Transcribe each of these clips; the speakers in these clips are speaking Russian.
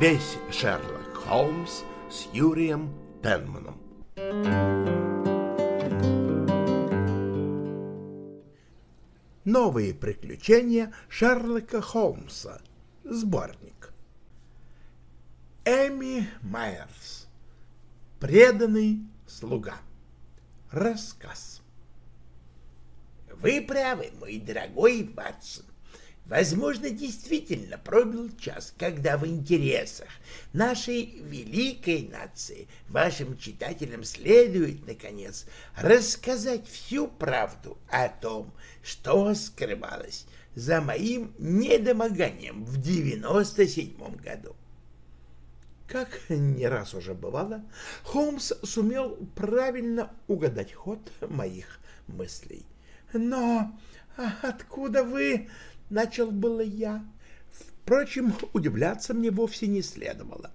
Весь Шерлок Холмс с Юрием Пенманом. Новые приключения Шерлока Холмса. Сборник. Эми Майерс. Преданный слуга. Рассказ. Вы правы, мой дорогой Ватсон. Возможно, действительно пробил час, когда в интересах нашей великой нации вашим читателям следует, наконец, рассказать всю правду о том, что скрывалось за моим недомоганием в девяносто седьмом году. Как не раз уже бывало, Холмс сумел правильно угадать ход моих мыслей. «Но откуда вы...» — начал было я. Впрочем, удивляться мне вовсе не следовало.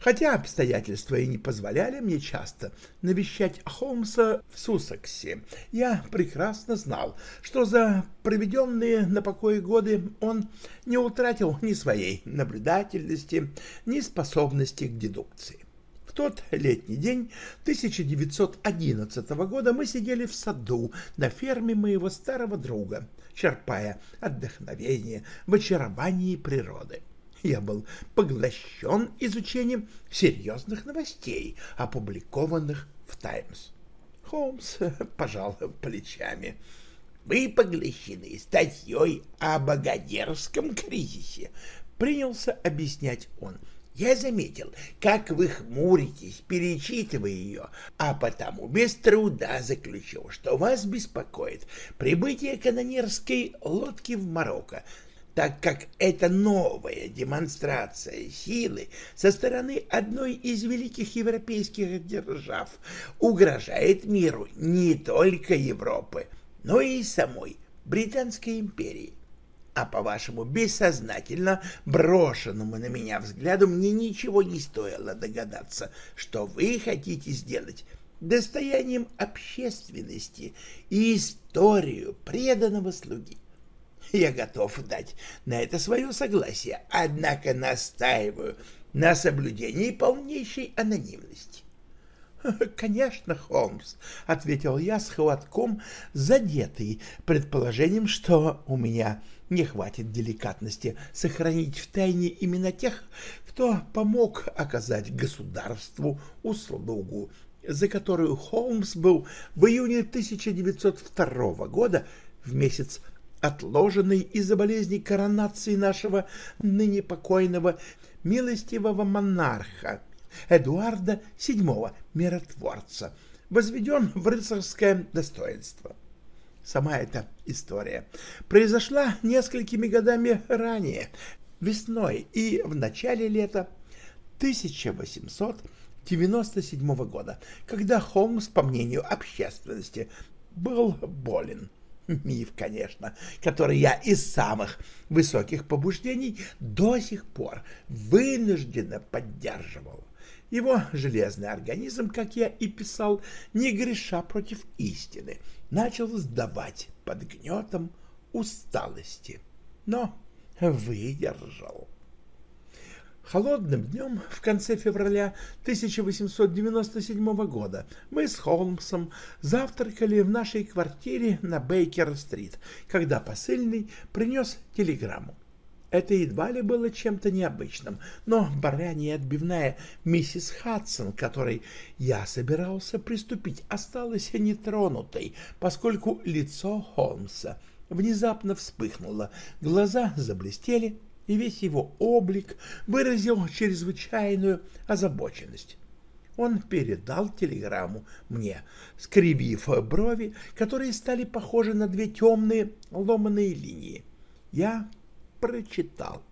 Хотя обстоятельства и не позволяли мне часто навещать Холмса в Сусексе, я прекрасно знал, что за проведенные на покое годы он не утратил ни своей наблюдательности, ни способности к дедукции. В тот летний день 1911 года мы сидели в саду на ферме моего старого друга, черпая отдохновение в очаровании природы. Я был поглощен изучением серьезных новостей, опубликованных в «Таймс». Холмс пожал плечами. «Вы поглощены статьей о Богодерском кризисе», — принялся объяснять он. Я заметил, как вы хмуритесь, перечитывая ее, а потому без труда заключил, что вас беспокоит прибытие канонерской лодки в Марокко, так как это новая демонстрация силы со стороны одной из великих европейских держав угрожает миру не только Европы, но и самой Британской империи а по вашему бессознательно брошенному на меня взгляду мне ничего не стоило догадаться, что вы хотите сделать достоянием общественности и историю преданного слуги. Я готов дать на это свое согласие, однако настаиваю на соблюдении полнейшей анонимности. «Конечно, Холмс», — ответил я с холодком, задетый предположением, что у меня не хватит деликатности сохранить в тайне именно тех, кто помог оказать государству услугу, за которую Холмс был в июне 1902 года в месяц отложенной из-за болезни коронации нашего ныне покойного милостивого монарха Эдуарда VII Миротворца, возведен в рыцарское достоинство. Сама эта история произошла несколькими годами ранее, весной и в начале лета 1897 года, когда Холмс, по мнению общественности, был болен. Миф, конечно, который я из самых высоких побуждений до сих пор вынужденно поддерживал. Его железный организм, как я и писал, не греша против истины, начал сдавать под гнетом усталости, но выдержал. Холодным днем в конце февраля 1897 года мы с Холмсом завтракали в нашей квартире на Бейкер-стрит, когда посыльный принес телеграмму. Это едва ли было чем-то необычным, но баранья отбивная миссис Хадсон, которой я собирался приступить, осталась нетронутой, поскольку лицо Холмса внезапно вспыхнуло, глаза заблестели, и весь его облик выразил чрезвычайную озабоченность. Он передал телеграмму мне, скривив брови, которые стали похожи на две темные ломаные линии. Я прочитал.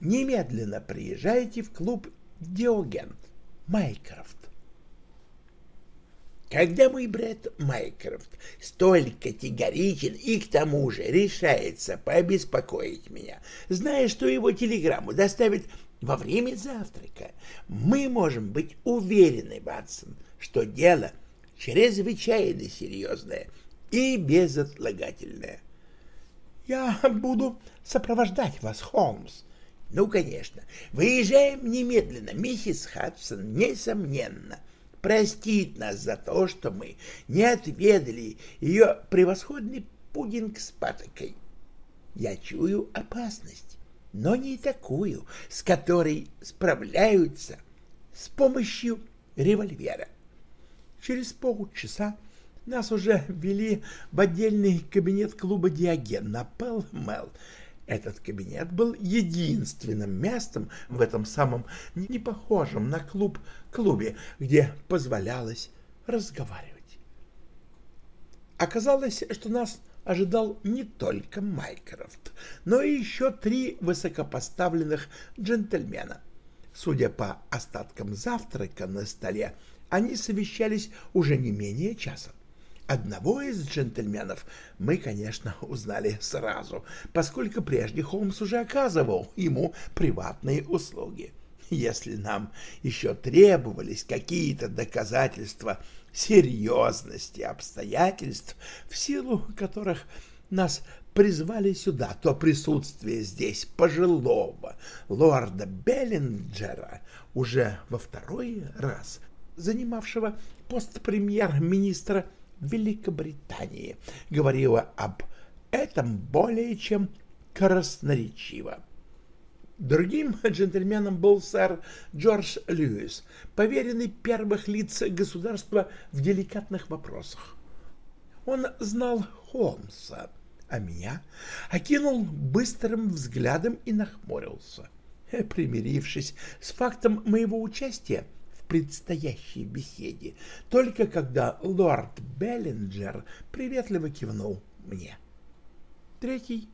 Немедленно приезжайте в клуб «Диоген» Майкрофт. Когда мой брат Майкрофт столь категоричен и к тому же решается побеспокоить меня, зная, что его телеграмму доставят во время завтрака, мы можем быть уверены, Ватсон, что дело чрезвычайно серьезное и безотлагательное. «Я буду сопровождать вас, Холмс», — Ну, конечно. Выезжаем немедленно. Миссис Хадсон, несомненно, простит нас за то, что мы не отведали ее превосходный пудинг с патокой. Я чую опасность, но не такую, с которой справляются с помощью револьвера. Через полчаса нас уже ввели в отдельный кабинет клуба «Диоген» на Пэл-Мэл. Этот кабинет был единственным местом в этом самом непохожем на клуб клубе, где позволялось разговаривать. Оказалось, что нас ожидал не только Майкрофт, но и еще три высокопоставленных джентльмена. Судя по остаткам завтрака на столе, они совещались уже не менее часа. Одного из джентльменов мы, конечно, узнали сразу, поскольку прежде Холмс уже оказывал ему приватные услуги. Если нам еще требовались какие-то доказательства серьезности обстоятельств, в силу которых нас призвали сюда, то присутствие здесь пожилого лорда Беллинджера уже во второй раз занимавшего пост премьер-министра Великобритании, говорила об этом более чем красноречиво. Другим джентльменом был сэр Джордж Льюис, поверенный первых лиц государства в деликатных вопросах. Он знал Холмса, а меня окинул быстрым взглядом и нахмурился. Примирившись с фактом моего участия, предстоящей беседе, только когда лорд Беллинджер приветливо кивнул мне. Третий,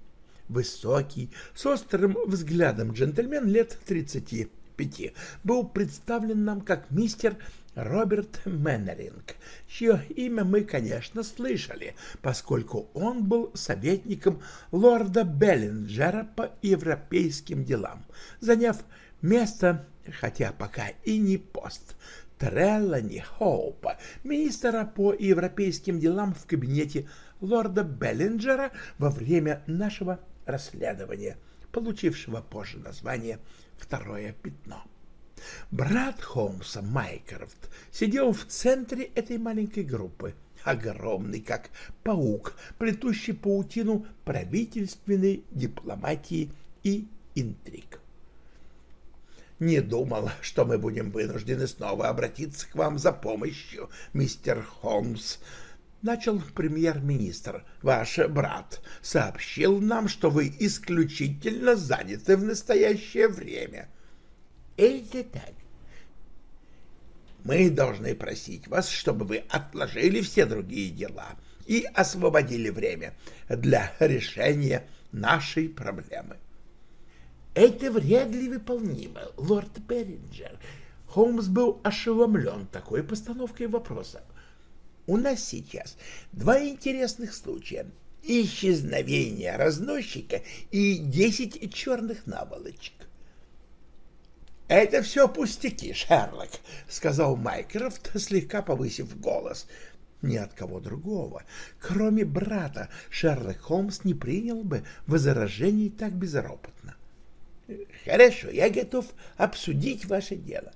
высокий, с острым взглядом джентльмен лет тридцати пяти, был представлен нам как мистер Роберт Мэннеринг, чье имя мы, конечно, слышали, поскольку он был советником лорда Беллинджера по европейским делам, заняв место хотя пока и не пост, Трелони Хоупа, министра по европейским делам в кабинете лорда Беллинджера во время нашего расследования, получившего позже название «Второе пятно». Брат Холмса, Майкрофт, сидел в центре этой маленькой группы, огромный, как паук, плетущий паутину правительственной дипломатии и интриг не думал, что мы будем вынуждены снова обратиться к вам за помощью, мистер Холмс. Начал премьер-министр. Ваш брат сообщил нам, что вы исключительно заняты в настоящее время. Это так. Мы должны просить вас, чтобы вы отложили все другие дела и освободили время для решения нашей проблемы. Это вряд ли выполнимо, лорд Беринджер. Холмс был ошеломлен такой постановкой вопроса. У нас сейчас два интересных случая. Исчезновение разносчика и десять черных наволочек. «Это все пустяки, Шерлок», — сказал Майкрофт, слегка повысив голос. Ни от кого другого, кроме брата, Шерлок Холмс не принял бы возражений так безропотно. Хорошо, я готов обсудить ваше дело.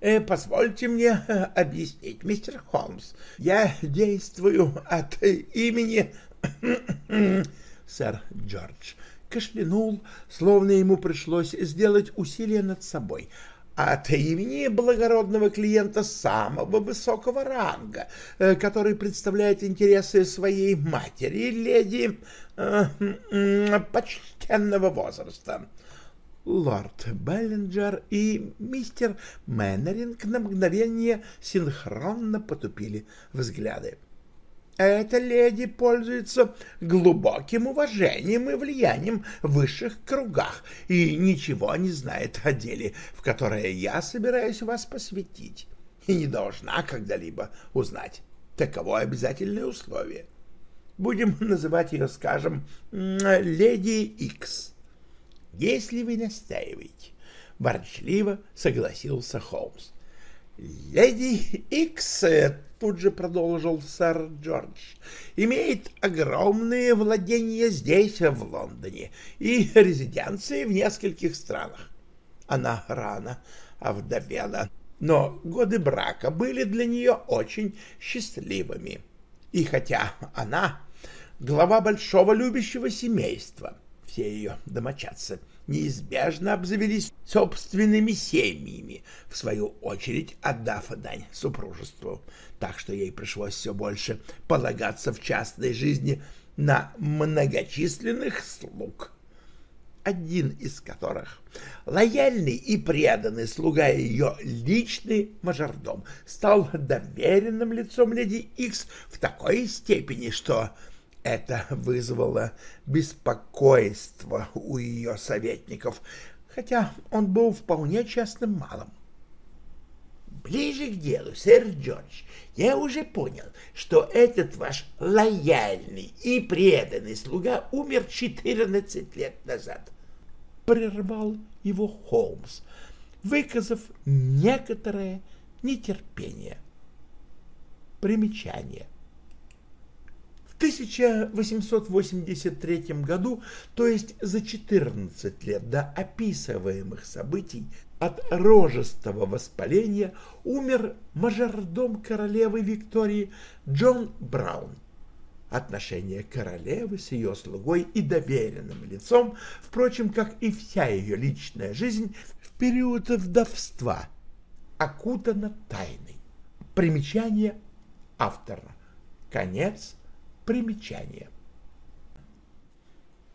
Э, позвольте мне объяснить, мистер Холмс. Я действую от имени сэр Джордж кашлянул, словно ему пришлось сделать усилие над собой, от имени благородного клиента самого высокого ранга, э, который представляет интересы своей матери, леди почтенного возраста. Лорд Беллинджер и мистер Мэннеринг на мгновение синхронно потупили взгляды. Эта леди пользуется глубоким уважением и влиянием в высших кругах и ничего не знает о деле, в которое я собираюсь вас посвятить, и не должна когда-либо узнать. Таково обязательное условие. Будем называть ее, скажем, леди Икс. Если вы настаиваете, ворчливо согласился Холмс. «Леди Икс», — тут же продолжил сэр Джордж, — «имеет огромные владения здесь, в Лондоне, и резиденции в нескольких странах. Она рано овдовела, но годы брака были для нее очень счастливыми. И хотя она глава большого любящего семейства, все ее домочадцы — неизбежно обзавелись собственными семьями, в свою очередь отдав дань супружеству, так что ей пришлось все больше полагаться в частной жизни на многочисленных слуг, один из которых, лояльный и преданный слуга ее личный мажордом, стал доверенным лицом леди Икс в такой степени, что это вызвало беспокойство у ее советников, хотя он был вполне честным малым. Ближе к делу, сэр Джордж, я уже понял, что этот ваш лояльный и преданный слуга умер 14 лет назад. Прервал его Холмс, выказав некоторое нетерпение. Примечание. 1883 году, то есть за 14 лет до описываемых событий, от рожестого воспаления умер мажордом королевы Виктории Джон Браун. Отношения королевы с ее слугой и доверенным лицом, впрочем, как и вся ее личная жизнь в период вдовства, окутана тайной. Примечание автора. Конец Примечание.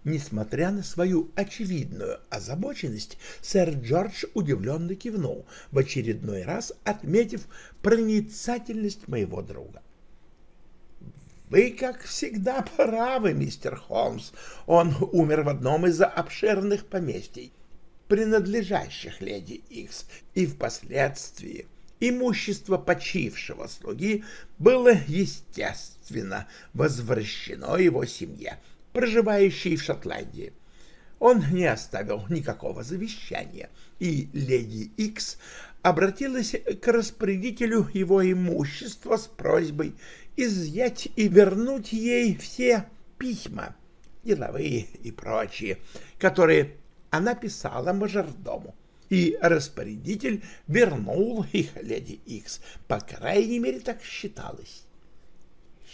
Несмотря на свою очевидную озабоченность, сэр Джордж удивленно кивнул, в очередной раз отметив проницательность моего друга. «Вы, как всегда, правы, мистер Холмс. Он умер в одном из обширных поместий, принадлежащих леди Икс, и впоследствии имущество почившего слуги было, естественно, возвращено его семье, проживающей в Шотландии. Он не оставил никакого завещания, и леди Икс обратилась к распорядителю его имущества с просьбой изъять и вернуть ей все письма, деловые и прочие, которые она писала мажордому и распорядитель вернул их леди Икс. По крайней мере, так считалось.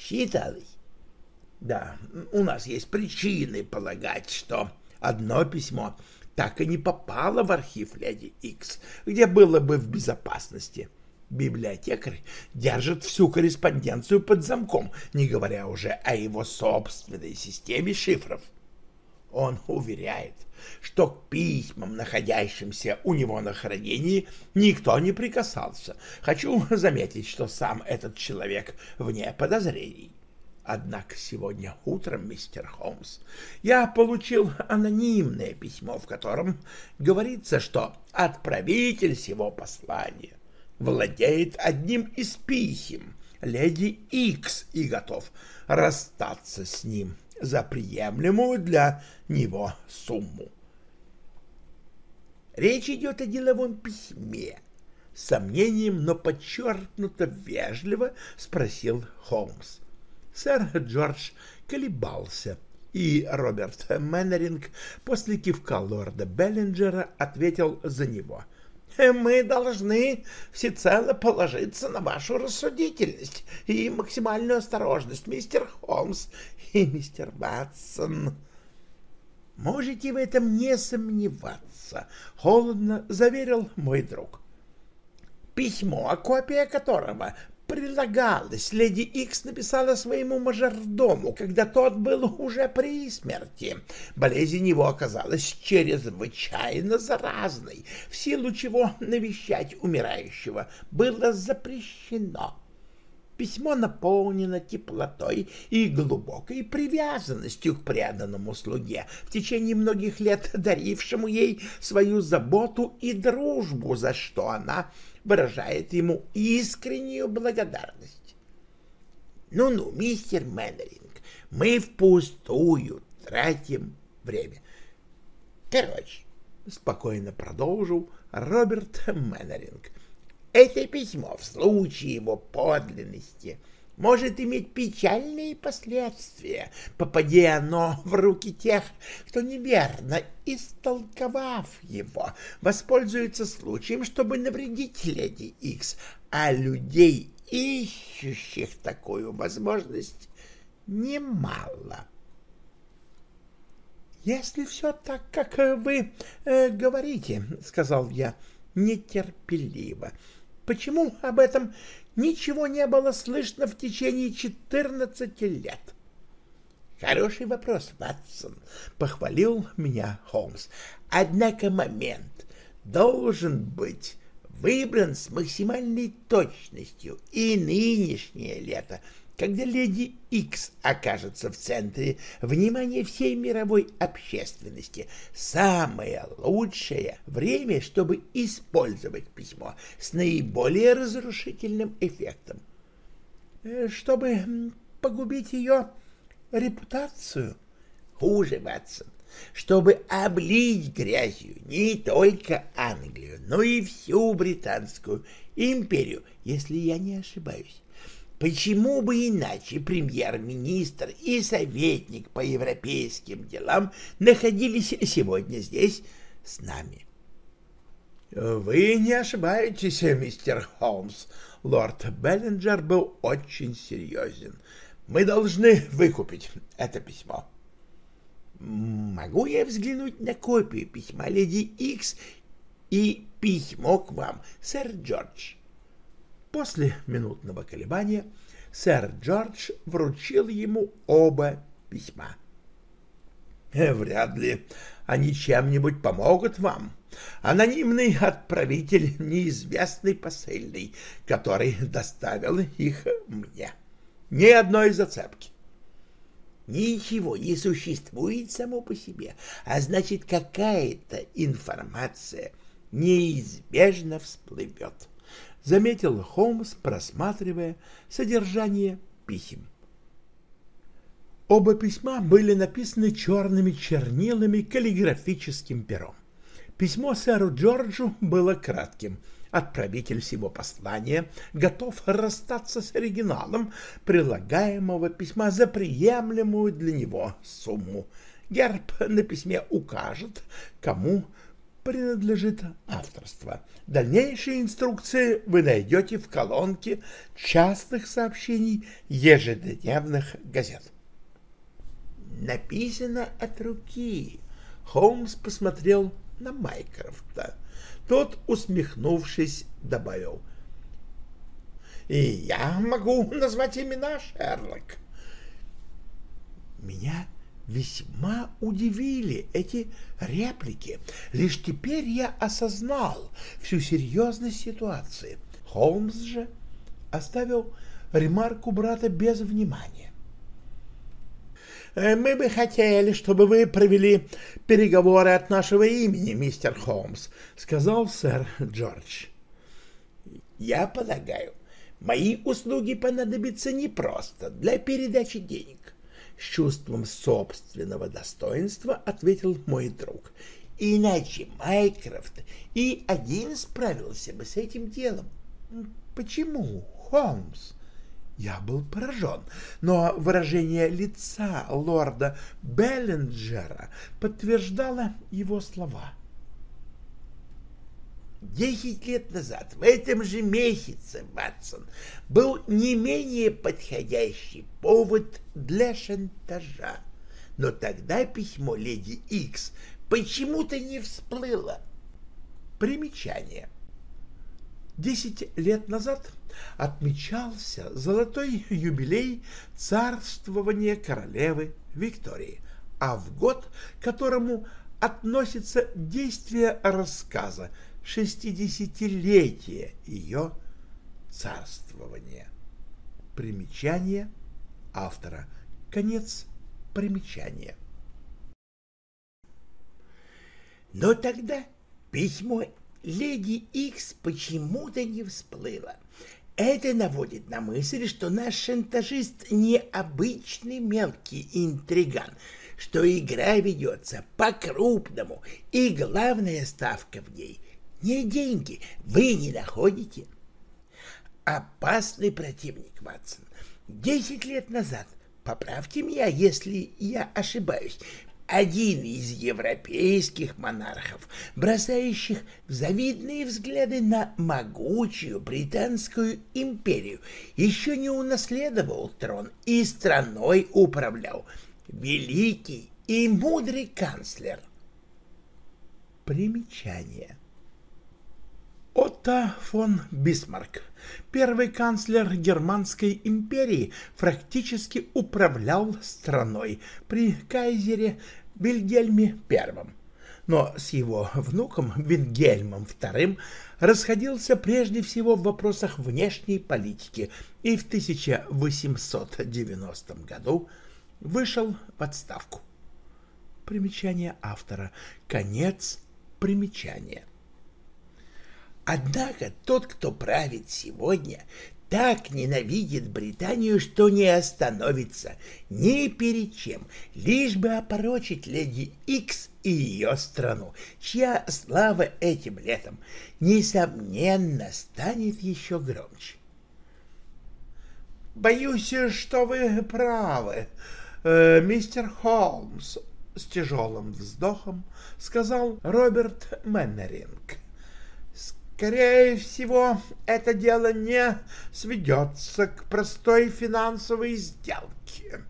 Считалось? Да, у нас есть причины полагать, что одно письмо так и не попало в архив леди Икс, где было бы в безопасности. Библиотекарь держит всю корреспонденцию под замком, не говоря уже о его собственной системе шифров. Он уверяет, что к письмам, находящимся у него на хранении, никто не прикасался. Хочу заметить, что сам этот человек вне подозрений. Однако сегодня утром, мистер Холмс, я получил анонимное письмо, в котором говорится, что отправитель сего послания владеет одним из писем леди Икс и готов расстаться с ним за приемлемую для него сумму. Речь идет о деловом письме. С сомнением, но подчеркнуто вежливо спросил Холмс. Сэр Джордж колебался, и Роберт Мэннеринг после кивка лорда Беллинджера ответил за него. «Мы должны всецело положиться на вашу рассудительность и максимальную осторожность, мистер Холмс и мистер Батсон». Можете в этом не сомневаться, — холодно заверил мой друг. Письмо, копия которого прилагалось, леди Икс написала своему мажордому, когда тот был уже при смерти. Болезнь его оказалась чрезвычайно заразной, в силу чего навещать умирающего было запрещено. Письмо наполнено теплотой и глубокой привязанностью к преданному слуге, в течение многих лет дарившему ей свою заботу и дружбу, за что она выражает ему искреннюю благодарность. «Ну-ну, мистер Мэннеринг, мы впустую тратим время. Короче, — спокойно продолжил Роберт Мэннеринг, Это письмо в случае его подлинности может иметь печальные последствия, попади оно в руки тех, кто неверно истолковав его, воспользуется случаем, чтобы навредить леди Икс, а людей, ищущих такую возможность, немало. «Если все так, как вы э, говорите, — сказал я нетерпеливо, — почему об этом ничего не было слышно в течение четырнадцати лет?» «Хороший вопрос, Ватсон», — похвалил меня Холмс. «Однако момент должен быть выбран с максимальной точностью, и нынешнее лето — когда леди Икс окажется в центре внимания всей мировой общественности, самое лучшее время, чтобы использовать письмо с наиболее разрушительным эффектом. Э, чтобы погубить ее репутацию? Хуже, Ватсон, чтобы облить грязью не только Англию, но и всю Британскую империю, если я не ошибаюсь. Почему бы иначе премьер-министр и советник по европейским делам находились сегодня здесь с нами? — Вы не ошибаетесь, мистер Холмс. Лорд Беллинджер был очень серьезен. Мы должны выкупить это письмо. — Могу я взглянуть на копию письма леди Икс и письмо к вам, сэр Джордж? После минутного колебания сэр Джордж вручил ему оба письма. «Э, «Вряд ли они чем-нибудь помогут вам. Анонимный отправитель неизвестный посыльный, который доставил их мне. Ни одной зацепки. Ничего не существует само по себе, а значит, какая-то информация неизбежно всплывет заметил Холмс, просматривая содержание писем. Оба письма были написаны черными чернилами каллиграфическим пером. Письмо сэру Джорджу было кратким. Отправитель всего послания готов расстаться с оригиналом прилагаемого письма за приемлемую для него сумму. Герб на письме укажет, кому принадлежит авторство. Дальнейшие инструкции вы найдете в колонке частых сообщений ежедневных газет. Написано от руки. Холмс посмотрел на Майкрофта. Тот, усмехнувшись, добавил. «И я могу назвать имена, Шерлок». Меня весьма удивили эти реплики. Лишь теперь я осознал всю серьезность ситуации. Холмс же оставил ремарку брата без внимания. «Э, «Мы бы хотели, чтобы вы провели переговоры от нашего имени, мистер Холмс», — сказал сэр Джордж. «Я полагаю, мои услуги понадобятся не просто для передачи денег с чувством собственного достоинства ответил мой друг. Иначе Майкрофт и один справился бы с этим делом. Почему, Холмс? Я был поражен, но выражение лица лорда Беллинджера подтверждало его слова. Десять лет назад, в этом же месяце, Ватсон, был не менее подходящий повод для шантажа. Но тогда письмо леди Икс почему-то не всплыло. Примечание. Десять лет назад отмечался золотой юбилей царствования королевы Виктории, а в год, которому относится действие рассказа шестидесятилетие ее царствования. Примечание автора. Конец примечания. Но тогда письмо леди Икс почему-то не всплыло. Это наводит на мысль, что наш шантажист не обычный мелкий интриган, что игра ведется по-крупному, и главная ставка в ней не деньги, вы не находите? опасный противник, Ватсон. Десять лет назад, поправьте меня, если я ошибаюсь, один из европейских монархов, бросающих завидные взгляды на могучую британскую империю, еще не унаследовал трон и страной управлял великий и мудрый канцлер. Примечание. Отто фон Бисмарк, первый канцлер Германской империи, практически управлял страной при кайзере Вильгельме I, но с его внуком Вильгельмом II расходился прежде всего в вопросах внешней политики и в 1890 году вышел в отставку. Примечание автора. Конец примечания. Однако тот, кто правит сегодня, так ненавидит Британию, что не остановится ни перед чем, лишь бы опорочить леди Икс и ее страну, чья слава этим летом, несомненно, станет еще громче. «Боюсь, что вы правы, э, мистер Холмс», — с тяжелым вздохом сказал Роберт Мэннеринг. Скорее всего, это дело не сведется к простой финансовой сделке.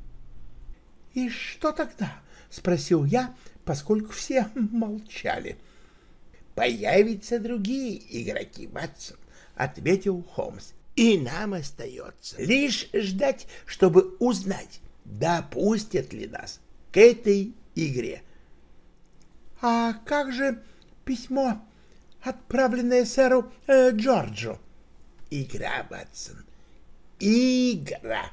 — И что тогда? — спросил я, поскольку все молчали. — Появятся другие игроки, Ватсон, — ответил Холмс. — И нам остается лишь ждать, чтобы узнать, допустят ли нас к этой игре. — А как же письмо отправленное сэру э, Джорджу. Игра, Ватсон, игра.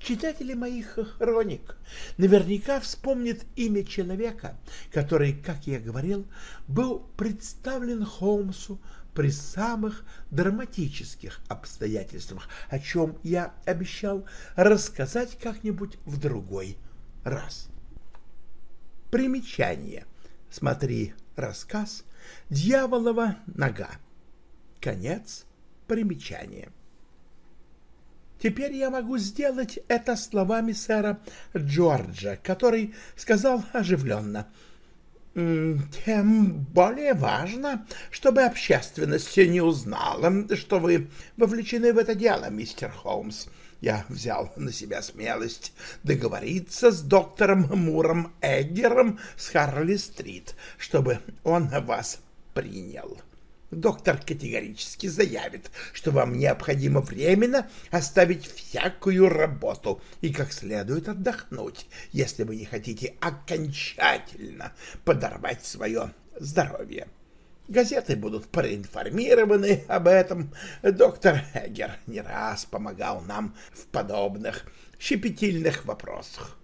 Читатели моих хроник наверняка вспомнят имя человека, который, как я говорил, был представлен Холмсу при самых драматических обстоятельствах, о чем я обещал рассказать как-нибудь в другой раз. Примечание – Смотри рассказ «Дьяволова нога». Конец примечания. Теперь я могу сделать это словами сэра Джорджа, который сказал оживленно. «Тем более важно, чтобы общественность не узнала, что вы вовлечены в это дело, мистер Холмс я взял на себя смелость договориться с доктором Муром Эггером с Харли-стрит, чтобы он вас принял. Доктор категорически заявит, что вам необходимо временно оставить всякую работу и как следует отдохнуть, если вы не хотите окончательно подорвать свое здоровье. Газеты будут проинформированы об этом. Доктор Эггер не раз помогал нам в подобных щепетильных вопросах.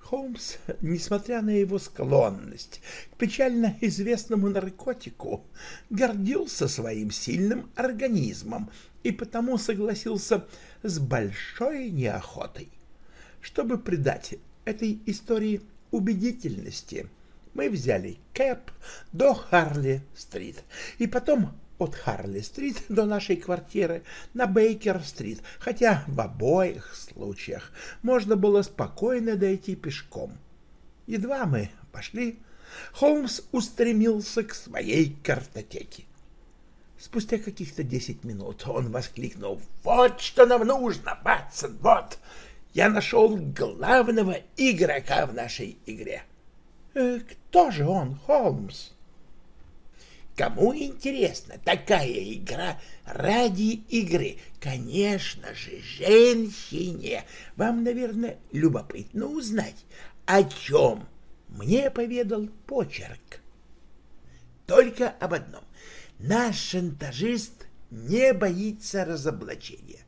Холмс, несмотря на его склонность к печально известному наркотику, гордился своим сильным организмом и потому согласился с большой неохотой. Чтобы придать этой истории убедительности – мы взяли Кэп до Харли-стрит, и потом от Харли-стрит до нашей квартиры на Бейкер-стрит, хотя в обоих случаях можно было спокойно дойти пешком. Едва мы пошли, Холмс устремился к своей картотеке. Спустя каких-то десять минут он воскликнул «Вот что нам нужно, Батсон, вот! Я нашел главного игрока в нашей игре!» Э, кто же он, Холмс? Кому интересна такая игра ради игры? Конечно же, женщине. Вам, наверное, любопытно узнать, о чем мне поведал почерк. Только об одном. Наш шантажист не боится разоблачения.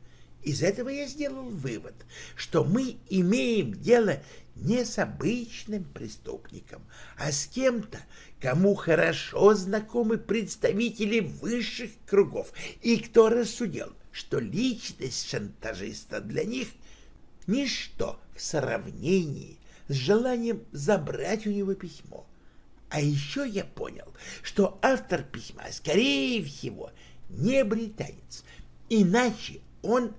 Из этого я сделал вывод, что мы имеем дело не с обычным преступником, а с кем-то, кому хорошо знакомы представители высших кругов, и кто рассудил, что личность шантажиста для них — ничто в сравнении с желанием забрать у него письмо. А еще я понял, что автор письма, скорее всего, не британец, иначе он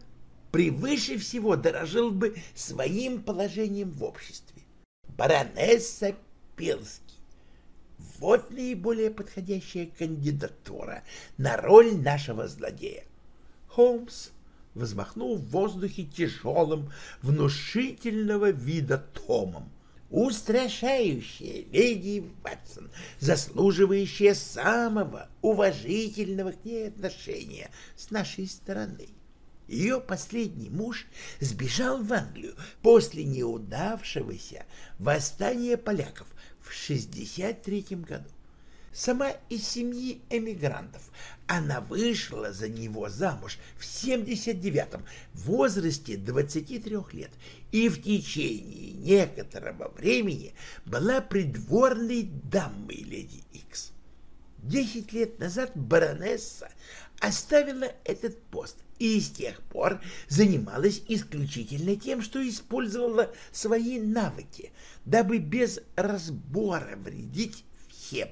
превыше всего дорожил бы своим положением в обществе. Баронесса Пилский. Вот наиболее подходящая кандидатура на роль нашего злодея. Холмс взмахнул в воздухе тяжелым, внушительного вида томом. Устрашающая леди Ватсон, заслуживающая самого уважительного к ней отношения с нашей стороны. Ее последний муж сбежал в Англию после неудавшегося восстания поляков в 63 году. Сама из семьи эмигрантов. Она вышла за него замуж в 79-м, в возрасте 23 лет, и в течение некоторого времени была придворной дамой леди Икс. Десять лет назад баронесса оставила этот пост и с тех пор занималась исключительно тем, что использовала свои навыки, дабы без разбора вредить всем.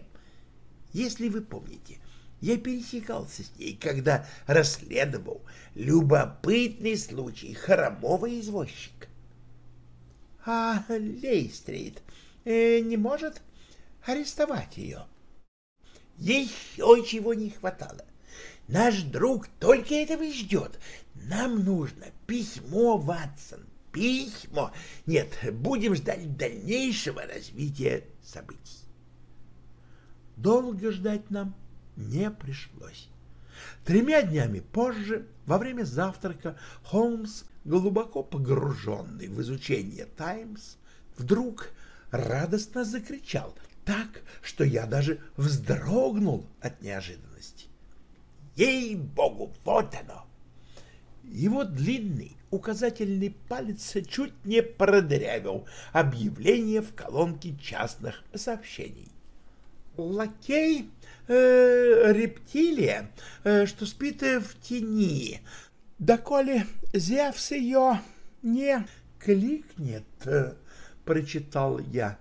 Если вы помните, я пересекался с ней, когда расследовал любопытный случай хромого извозчика. — А Лейстрит э, не может арестовать ее? — Еще чего не хватало. Наш друг только этого и ждет. Нам нужно письмо, Ватсон, письмо. Нет, будем ждать дальнейшего развития событий. Долго ждать нам не пришлось. Тремя днями позже, во время завтрака, Холмс, глубоко погруженный в изучение «Таймс», вдруг радостно закричал так, что я даже вздрогнул от неожиданности. Ей-богу, вот оно! Его длинный указательный палец чуть не продырявил объявление в колонке частных сообщений. Лакей э, рептилия, э, что спит в тени. Доколе Зевс ее не кликнет, э, прочитал я.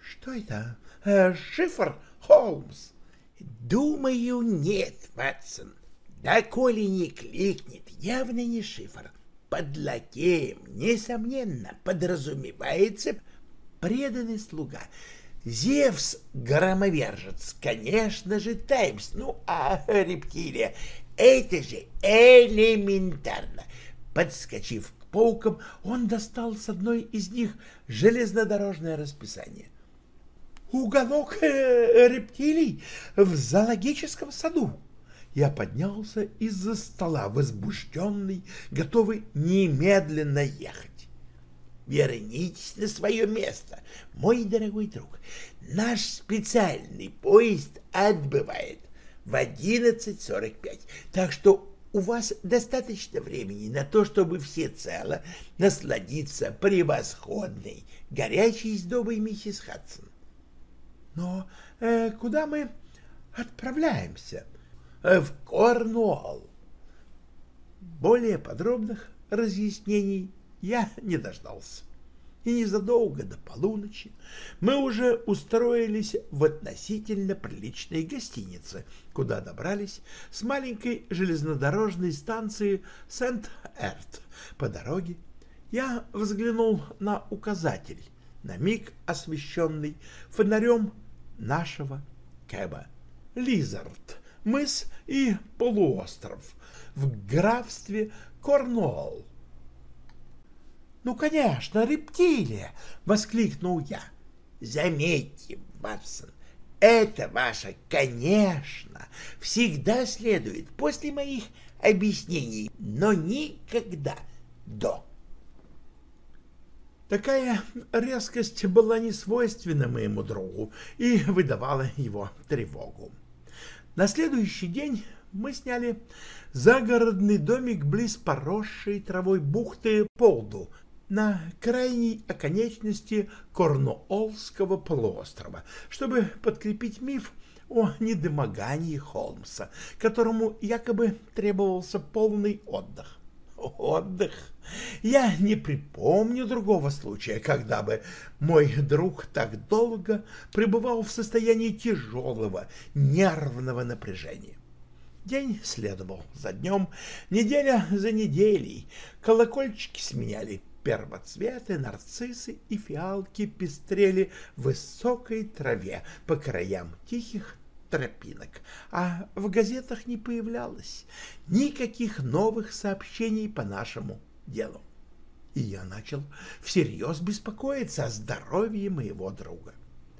Что это? Э, шифр, Холмс? Думаю, нет, Ватсон. Да коли не кликнет, явно не шифр. Под лакеем, несомненно, подразумевается преданный слуга. Зевс — громовержец, конечно же, Таймс, ну а рептилия — это же элементарно. Подскочив к полкам, он достал с одной из них железнодорожное расписание. «Уголок э, рептилий в зоологическом саду», я поднялся из-за стола, возбужденный, готовый немедленно ехать. Вернитесь на свое место, мой дорогой друг. Наш специальный поезд отбывает в 11.45, так что у вас достаточно времени на то, чтобы всецело насладиться превосходной, горячей сдобой миссис Хадсон. Но э, куда мы отправляемся? — в Корнуолл. Более подробных разъяснений я не дождался. И незадолго до полуночи мы уже устроились в относительно приличной гостинице, куда добрались с маленькой железнодорожной станции Сент-Эрт. По дороге я взглянул на указатель, на миг освещенный фонарем нашего Кэба. Лизард мыс и полуостров в графстве Корнуолл. «Ну, конечно, рептилия!» — воскликнул я. «Заметьте, Ватсон, это ваше «конечно» всегда следует после моих объяснений, но никогда до». Такая резкость была не свойственна моему другу и выдавала его тревогу. На следующий день мы сняли загородный домик близ поросшей травой бухты Полду на крайней оконечности Корнуоллского полуострова, чтобы подкрепить миф о недомогании Холмса, которому якобы требовался полный отдых. Отдых. Я не припомню другого случая, когда бы мой друг так долго пребывал в состоянии тяжелого нервного напряжения. День следовал за днем, неделя за неделей. Колокольчики сменяли первоцветы, нарциссы и фиалки пестрели в высокой траве по краям тихих тропинок, а в газетах не появлялось никаких новых сообщений по нашему делу. И я начал всерьез беспокоиться о здоровье моего друга.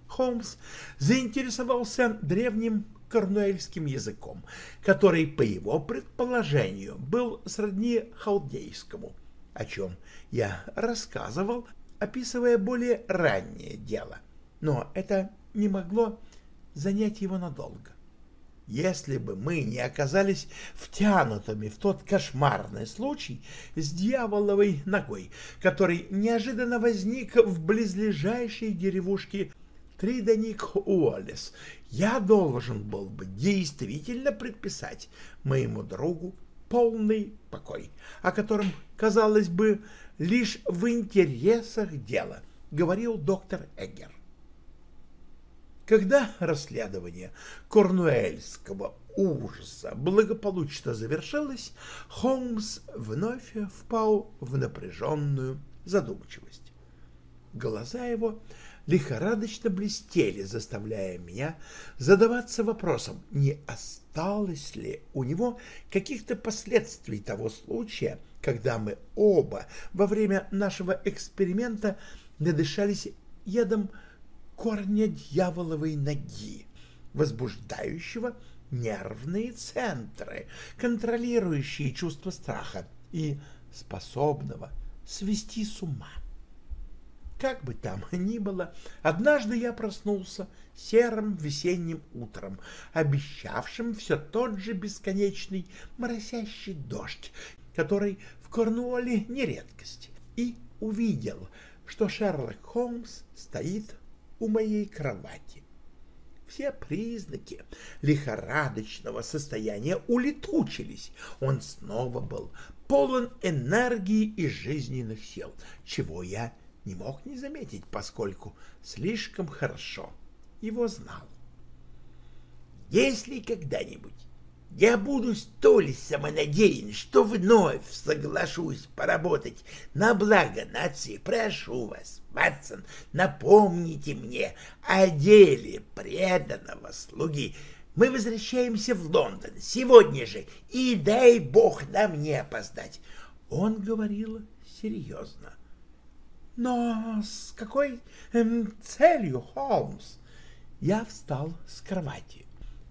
Холмс заинтересовался древним корнуэльским языком, который, по его предположению, был сродни халдейскому, о чем я рассказывал, описывая более раннее дело. Но это не могло занять его надолго. Если бы мы не оказались втянутыми в тот кошмарный случай с дьяволовой ногой, который неожиданно возник в близлежащей деревушке Тридоник Уоллес, я должен был бы действительно предписать моему другу полный покой, о котором, казалось бы, лишь в интересах дела, говорил доктор Эггер. Когда расследование корнуэльского ужаса благополучно завершилось, Холмс вновь впал в напряженную задумчивость. Глаза его лихорадочно блестели, заставляя меня задаваться вопросом, не осталось ли у него каких-то последствий того случая, когда мы оба во время нашего эксперимента надышались ядом корня дьяволовой ноги, возбуждающего нервные центры, контролирующие чувство страха и способного свести с ума. Как бы там ни было, однажды я проснулся серым весенним утром, обещавшим все тот же бесконечный моросящий дождь, который в Корнуолле не редкость, и увидел, что Шерлок Холмс стоит у моей кровати. Все признаки лихорадочного состояния улетучились. Он снова был полон энергии и жизненных сил, чего я не мог не заметить, поскольку слишком хорошо его знал. Если когда-нибудь я буду столь самонадеян, что вновь соглашусь поработать на благо нации. Прошу вас, Ватсон, напомните мне о деле преданного слуги. Мы возвращаемся в Лондон сегодня же, и дай бог нам не опоздать. Он говорил серьезно. Но с какой эм, целью, Холмс? Я встал с кровати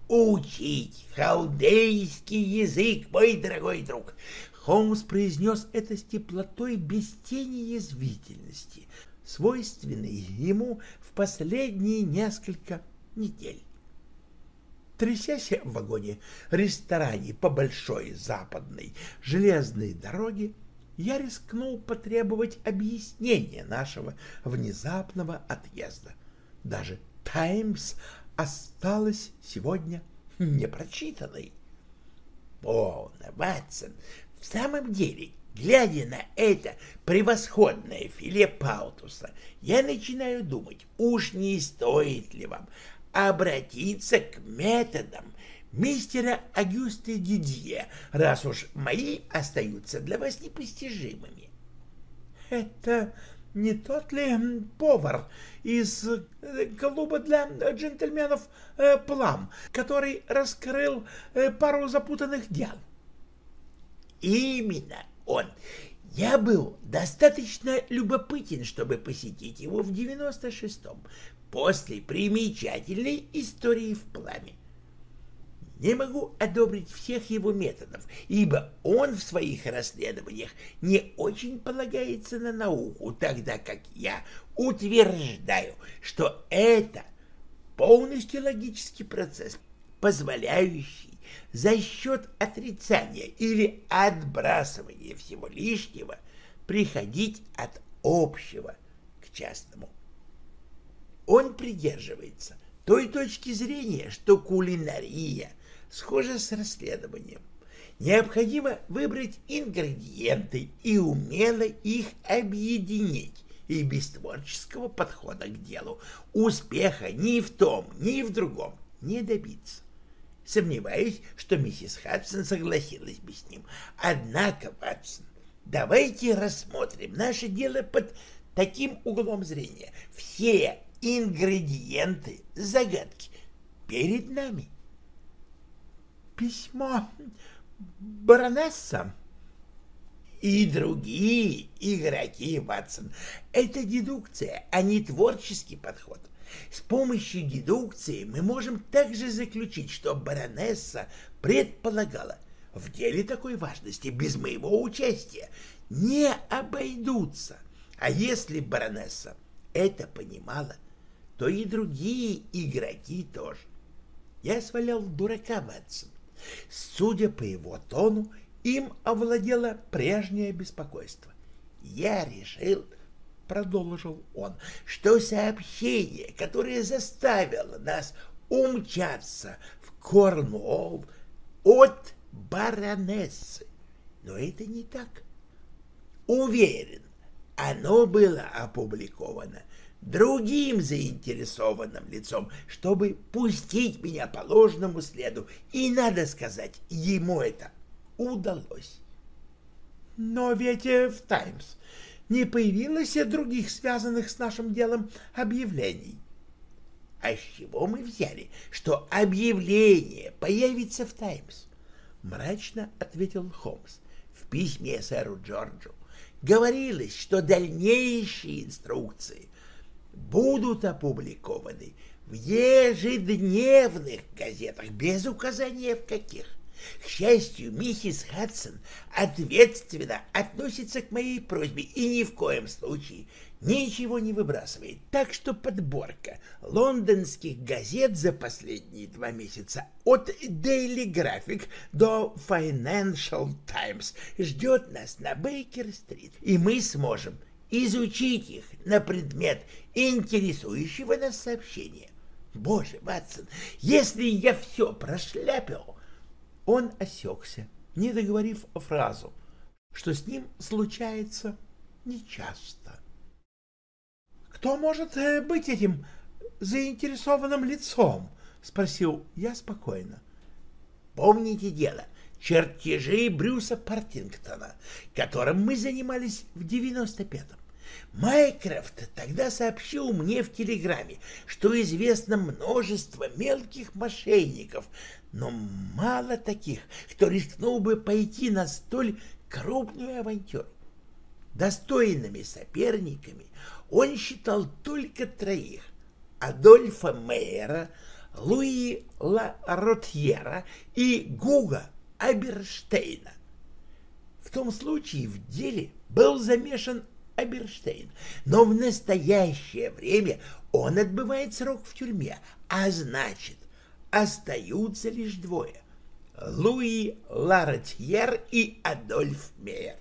учить халдейский язык, мой дорогой друг. Холмс произнес это с теплотой без тени язвительности, свойственной ему в последние несколько недель. Трясясь в вагоне-ресторане по большой западной железной дороге, я рискнул потребовать объяснения нашего внезапного отъезда. Даже «Таймс» осталась сегодня непрочитанной. Полно, Ватсон, в самом деле, глядя на это превосходное филе паутуса, я начинаю думать, уж не стоит ли вам обратиться к методам мистера Агюста Дидье, раз уж мои остаются для вас непостижимыми. — Это не тот ли повар из э, клуба для джентльменов э, Плам, который раскрыл э, пару запутанных дел? Именно он. Я был достаточно любопытен, чтобы посетить его в 96-м, после примечательной истории в Пламе не могу одобрить всех его методов, ибо он в своих расследованиях не очень полагается на науку, тогда как я утверждаю, что это полностью логический процесс, позволяющий за счет отрицания или отбрасывания всего лишнего приходить от общего к частному. Он придерживается той точки зрения, что кулинария схоже с расследованием. Необходимо выбрать ингредиенты и умело их объединить. И без творческого подхода к делу успеха ни в том, ни в другом не добиться. Сомневаюсь, что миссис Хадсон согласилась бы с ним. Однако, Ватсон, давайте рассмотрим наше дело под таким углом зрения. Все ингредиенты загадки перед нами. Письмо баронесса и другие игроки, Ватсон. Это дедукция, а не творческий подход. С помощью дедукции мы можем также заключить, что баронесса предполагала, в деле такой важности без моего участия не обойдутся. А если баронесса это понимала, то и другие игроки тоже. Я свалял дурака Ватсон. Судя по его тону, им овладело прежнее беспокойство. Я решил, продолжил он, что сообщение, которое заставило нас умчаться в Корнуолл от баронессы. Но это не так. Уверен, оно было опубликовано другим заинтересованным лицом, чтобы пустить меня по ложному следу, и, надо сказать, ему это удалось. Но ведь э, в «Таймс» не появилось других связанных с нашим делом объявлений. А с чего мы взяли, что объявление появится в «Таймс»? Мрачно ответил Холмс в письме сэру Джорджу. Говорилось, что дальнейшие инструкции будут опубликованы в ежедневных газетах без указания в каких. К счастью, миссис Хадсон ответственно относится к моей просьбе и ни в коем случае ничего не выбрасывает. Так что подборка лондонских газет за последние два месяца от Daily Graphic до Financial Times ждет нас на Бейкер-стрит, и мы сможем изучить их на предмет интересующего нас сообщения. Боже, Ватсон, если я все прошляпил, он осекся, не договорив фразу, что с ним случается нечасто. «Кто может э, быть этим заинтересованным лицом?» — спросил я спокойно. «Помните дело, чертежи Брюса Партингтона, которым мы занимались в девяносто пятом? Майкрофт тогда сообщил мне в телеграмме, что известно множество мелких мошенников, но мало таких, кто рискнул бы пойти на столь крупную авантюру. Достойными соперниками он считал только троих — Адольфа Мейера, Луи Ла Ротьера и Гуга Аберштейна. В том случае в деле был замешан Аберштейн, но в настоящее время он отбывает срок в тюрьме, а значит, остаются лишь двое — Луи Ларатьер и Адольф Мейер.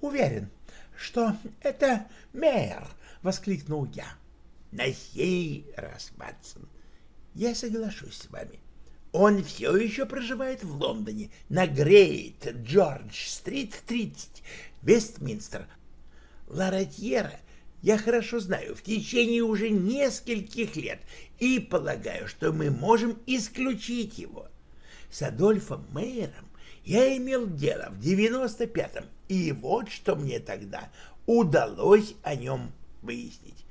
«Уверен, что это Мейер!» — воскликнул я. «На сей раз, Ватсон, я соглашусь с вами. Он все еще проживает в Лондоне, на Грейт Джордж-стрит, 30, Вестминстер. Ларатьера я хорошо знаю в течение уже нескольких лет и полагаю, что мы можем исключить его. С Адольфом Мейером я имел дело в девяносто пятом, и вот что мне тогда удалось о нем выяснить.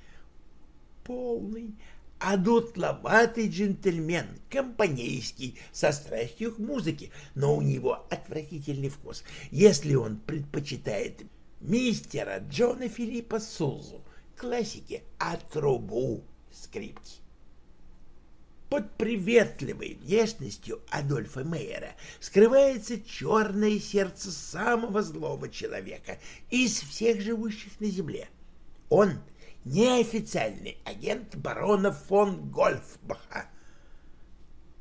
Полный, одутловатый джентльмен, компанейский, со страстью к музыке, но у него отвратительный вкус, если он предпочитает мистера Джона Филиппа Сузу, классики, а трубу скрипки. Под приветливой внешностью Адольфа Мейера скрывается черное сердце самого злого человека из всех живущих на земле. Он неофициальный агент барона фон Гольфбаха.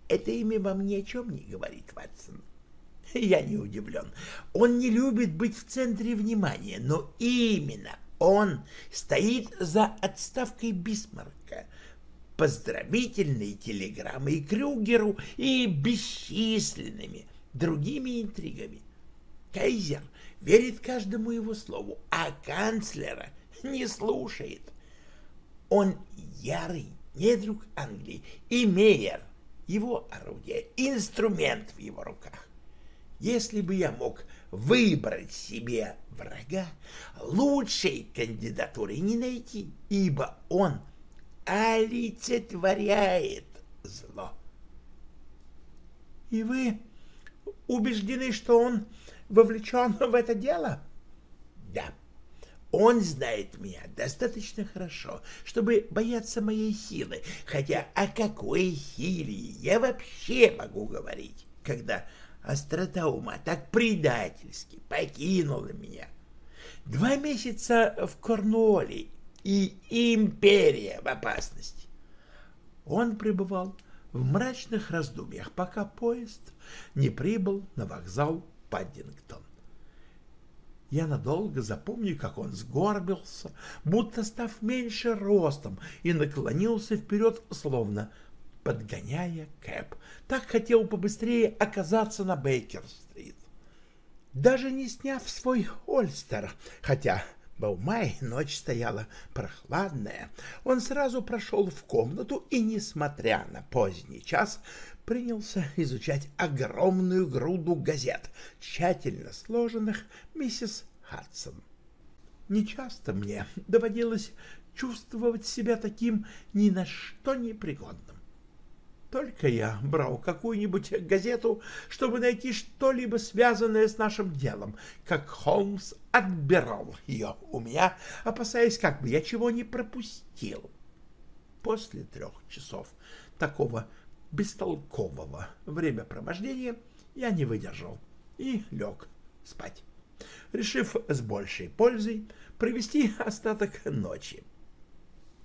Это имя вам ни о чем не говорит, Ватсон. Я не удивлен. Он не любит быть в центре внимания, но именно он стоит за отставкой Бисмарка, поздравительной телеграммой Крюгеру и бесчисленными другими интригами. Кайзер верит каждому его слову, а канцлера не слушает. Он ярый недруг Англии и Мейер, его орудие, инструмент в его руках. Если бы я мог выбрать себе врага, лучшей кандидатуры не найти, ибо он олицетворяет зло. И вы убеждены, что он вовлечен в это дело? Да. Он знает меня достаточно хорошо, чтобы бояться моей силы, хотя о какой силе я вообще могу говорить, когда острота ума так предательски покинула меня. Два месяца в Корнуолле, и империя в опасности. Он пребывал в мрачных раздумьях, пока поезд не прибыл на вокзал Паддингтон. Я надолго запомню, как он сгорбился, будто став меньше ростом, и наклонился вперед, словно подгоняя Кэп. Так хотел побыстрее оказаться на Бейкер-стрит. Даже не сняв свой Ольстер, хотя был май, ночь стояла прохладная, он сразу прошел в комнату и, несмотря на поздний час, принялся изучать огромную груду газет, тщательно сложенных миссис Хадсон. Нечасто мне доводилось чувствовать себя таким ни на что не пригодным. Только я брал какую-нибудь газету, чтобы найти что-либо связанное с нашим делом, как Холмс отбирал ее у меня, опасаясь, как бы я чего не пропустил. После трех часов такого бестолкового времяпровождения я не выдержал и лег спать, решив с большей пользой провести остаток ночи.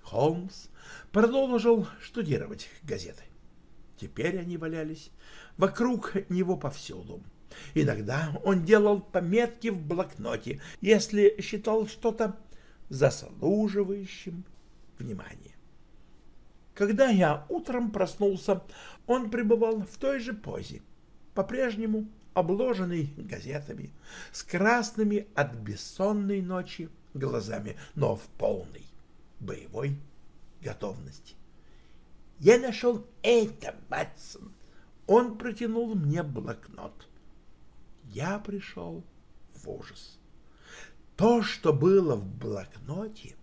Холмс продолжил штудировать газеты. Теперь они валялись вокруг него повсюду. Иногда он делал пометки в блокноте, если считал что-то заслуживающим внимания. Когда я утром проснулся, он пребывал в той же позе, по-прежнему обложенный газетами, с красными от бессонной ночи глазами, но в полной боевой готовности. Я нашел это, Батсон. Он протянул мне блокнот. Я пришел в ужас. То, что было в блокноте,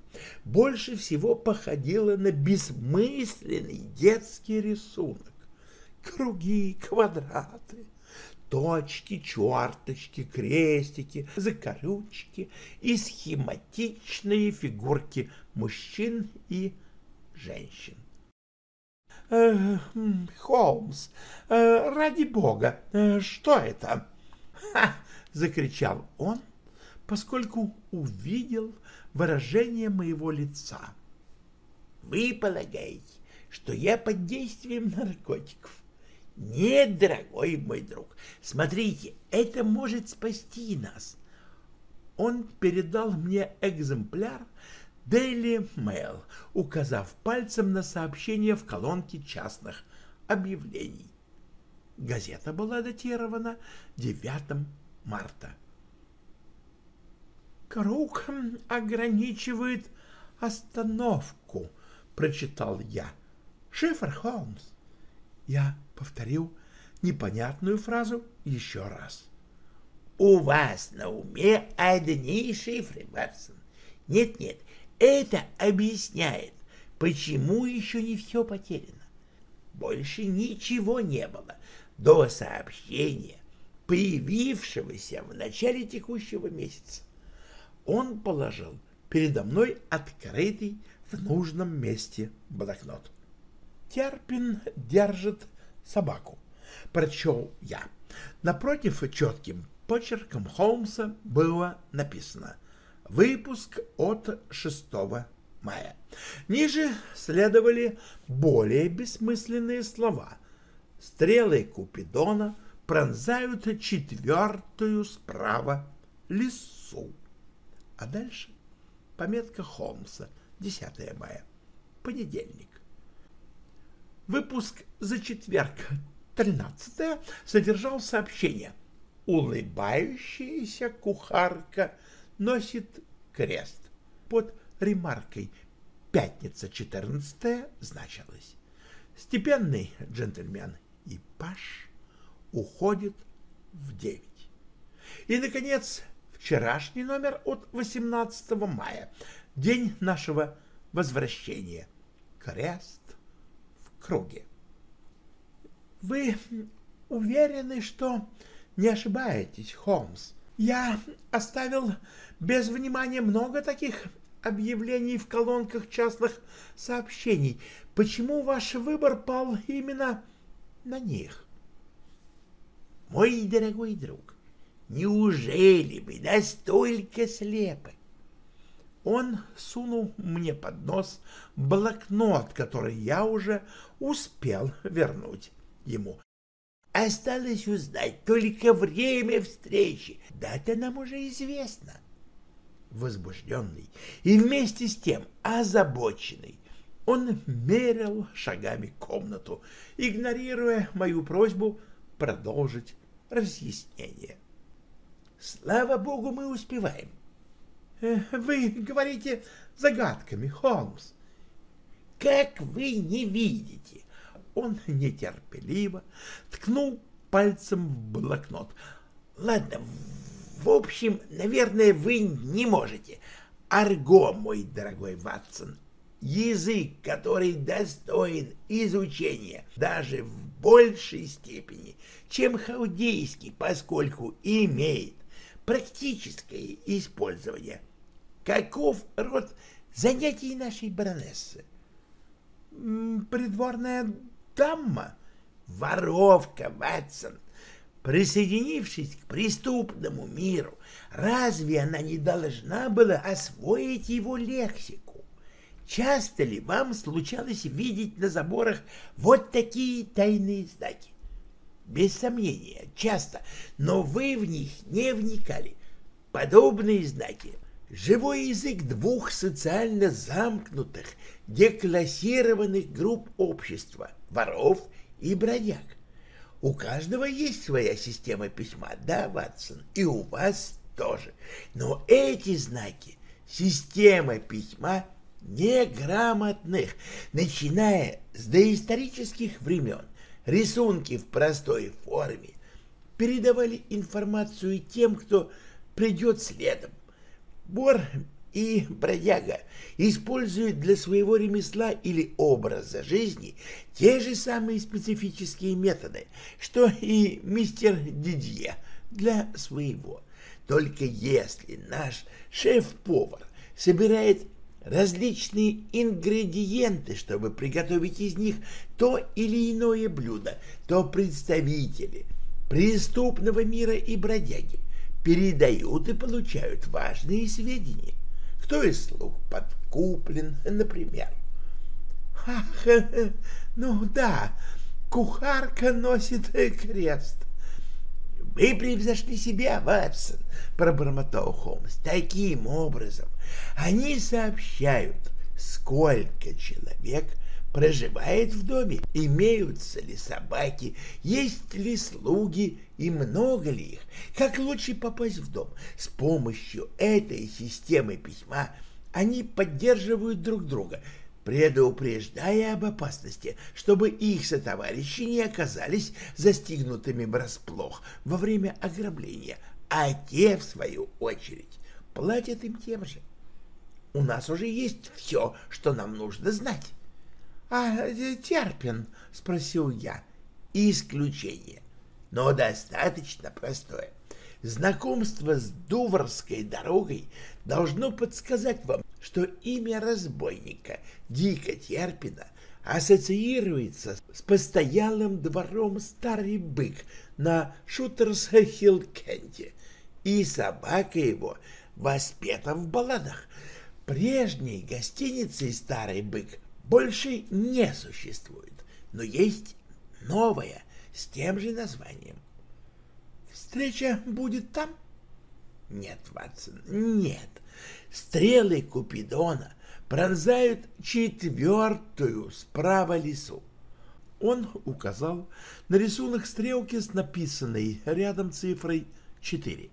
больше всего походило на бессмысленный детский рисунок. Круги, квадраты, точки, черточки, крестики, закорючки и схематичные фигурки мужчин и женщин. Холмс, э, ради бога, э, что это? Закричал он, поскольку увидел выражение моего лица. Вы полагаете, что я под действием наркотиков? Нет, дорогой мой друг, смотрите, это может спасти нас. Он передал мне экземпляр Daily Mail, указав пальцем на сообщение в колонке частных объявлений. Газета была датирована 9 марта. «Круг ограничивает остановку», — прочитал я. «Шифр, Холмс». Я повторил непонятную фразу еще раз. «У вас на уме одни шифры, Ватсон. Нет-нет, это объясняет, почему еще не все потеряно. Больше ничего не было до сообщения, появившегося в начале текущего месяца. Он положил передо мной открытый в нужном месте блокнот. Терпин держит собаку. Прочел я. Напротив четким почерком Холмса было написано Выпуск от 6 мая. Ниже следовали более бессмысленные слова. Стрелы Купидона пронзают четвертую справа лесу. А дальше пометка Холмса, 10 мая, понедельник. Выпуск за четверг, 13 содержал сообщение «Улыбающаяся кухарка носит крест». Под ремаркой «Пятница 14 значилось «Степенный джентльмен и паш уходит в девять». И, наконец, вчерашний номер от 18 мая, день нашего возвращения. Крест в круге. Вы уверены, что не ошибаетесь, Холмс? Я оставил без внимания много таких объявлений в колонках частных сообщений. Почему ваш выбор пал именно на них? Мой дорогой друг, неужели вы настолько слепы? Он сунул мне под нос блокнот, который я уже успел вернуть ему. Осталось узнать только время встречи. Дата нам уже известна. Возбужденный и вместе с тем озабоченный, он мерил шагами комнату, игнорируя мою просьбу продолжить разъяснение. Слава богу, мы успеваем. Э, вы говорите загадками, Холмс. Как вы не видите, он нетерпеливо ткнул пальцем в блокнот. Ладно, в общем, наверное, вы не можете. Арго, мой дорогой Ватсон, язык, который достоин изучения даже в большей степени, чем хаудейский, поскольку имеет практическое использование. Каков род занятий нашей баронессы? Придворная Тамма, воровка, Ватсон, присоединившись к преступному миру, разве она не должна была освоить его лексику? Часто ли вам случалось видеть на заборах вот такие тайные знаки? Без сомнения, часто, но вы в них не вникали. Подобные знаки живой язык двух социально замкнутых, деклассированных групп общества — воров и бродяг. У каждого есть своя система письма, да, Ватсон, и у вас тоже. Но эти знаки — система письма неграмотных, начиная с доисторических времен, рисунки в простой форме, передавали информацию тем, кто придет следом. Бор и бродяга используют для своего ремесла или образа жизни те же самые специфические методы, что и мистер Дидье для своего. Только если наш шеф-повар собирает различные ингредиенты, чтобы приготовить из них то или иное блюдо, то представители преступного мира и бродяги передают и получают важные сведения кто из слуг подкуплен, например. Ах, ну да, кухарка носит крест. Вы превзошли себя, Ватсон, пробормотал Холмс. Таким образом, они сообщают, сколько человек проживает в доме, имеются ли собаки, есть ли слуги и много ли их, как лучше попасть в дом. С помощью этой системы письма они поддерживают друг друга, предупреждая об опасности, чтобы их сотоварищи не оказались застигнутыми врасплох во время ограбления, а те, в свою очередь, платят им тем же. У нас уже есть все, что нам нужно знать. «А Терпин?» — спросил я. «Исключение, но достаточно простое. Знакомство с Дуврской дорогой должно подсказать вам, что имя разбойника Дика Терпина ассоциируется с постоялым двором Старый Бык на Шутерс-Хилл-Кенте, и собака его воспета в балладах. Прежней гостиницей Старый Бык больше не существует, но есть новая с тем же названием. Встреча будет там? Нет, Ватсон, нет. Стрелы Купидона пронзают четвертую справа лесу. Он указал на рисунок стрелки с написанной рядом цифрой 4.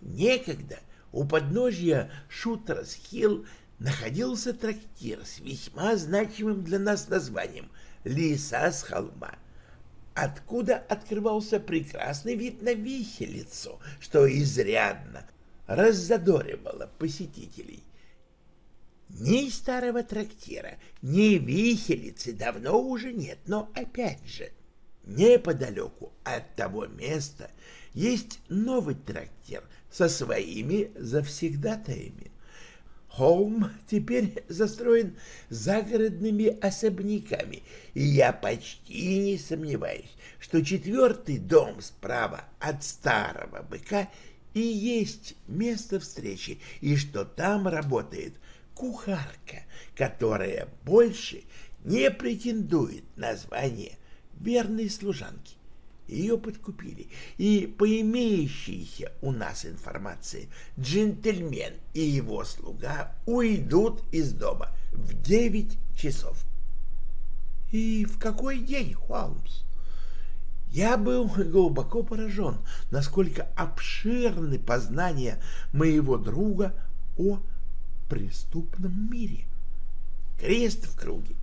Некогда у подножья Шутерс-Хилл находился трактир с весьма значимым для нас названием «Лиса с холма», откуда открывался прекрасный вид на виселицу, что изрядно раззадоривало посетителей. Ни старого трактира, ни виселицы давно уже нет, но опять же, неподалеку от того места есть новый трактир со своими завсегдатаями. Холм теперь застроен загородными особняками, и я почти не сомневаюсь, что четвертый дом справа от старого быка и есть место встречи, и что там работает кухарка, которая больше не претендует на звание верной служанки. Ее подкупили, и по имеющейся у нас информации джентльмен и его слуга уйдут из дома в девять часов. И в какой день, Холмс? Я был глубоко поражен, насколько обширны познания моего друга о преступном мире. Крест в круге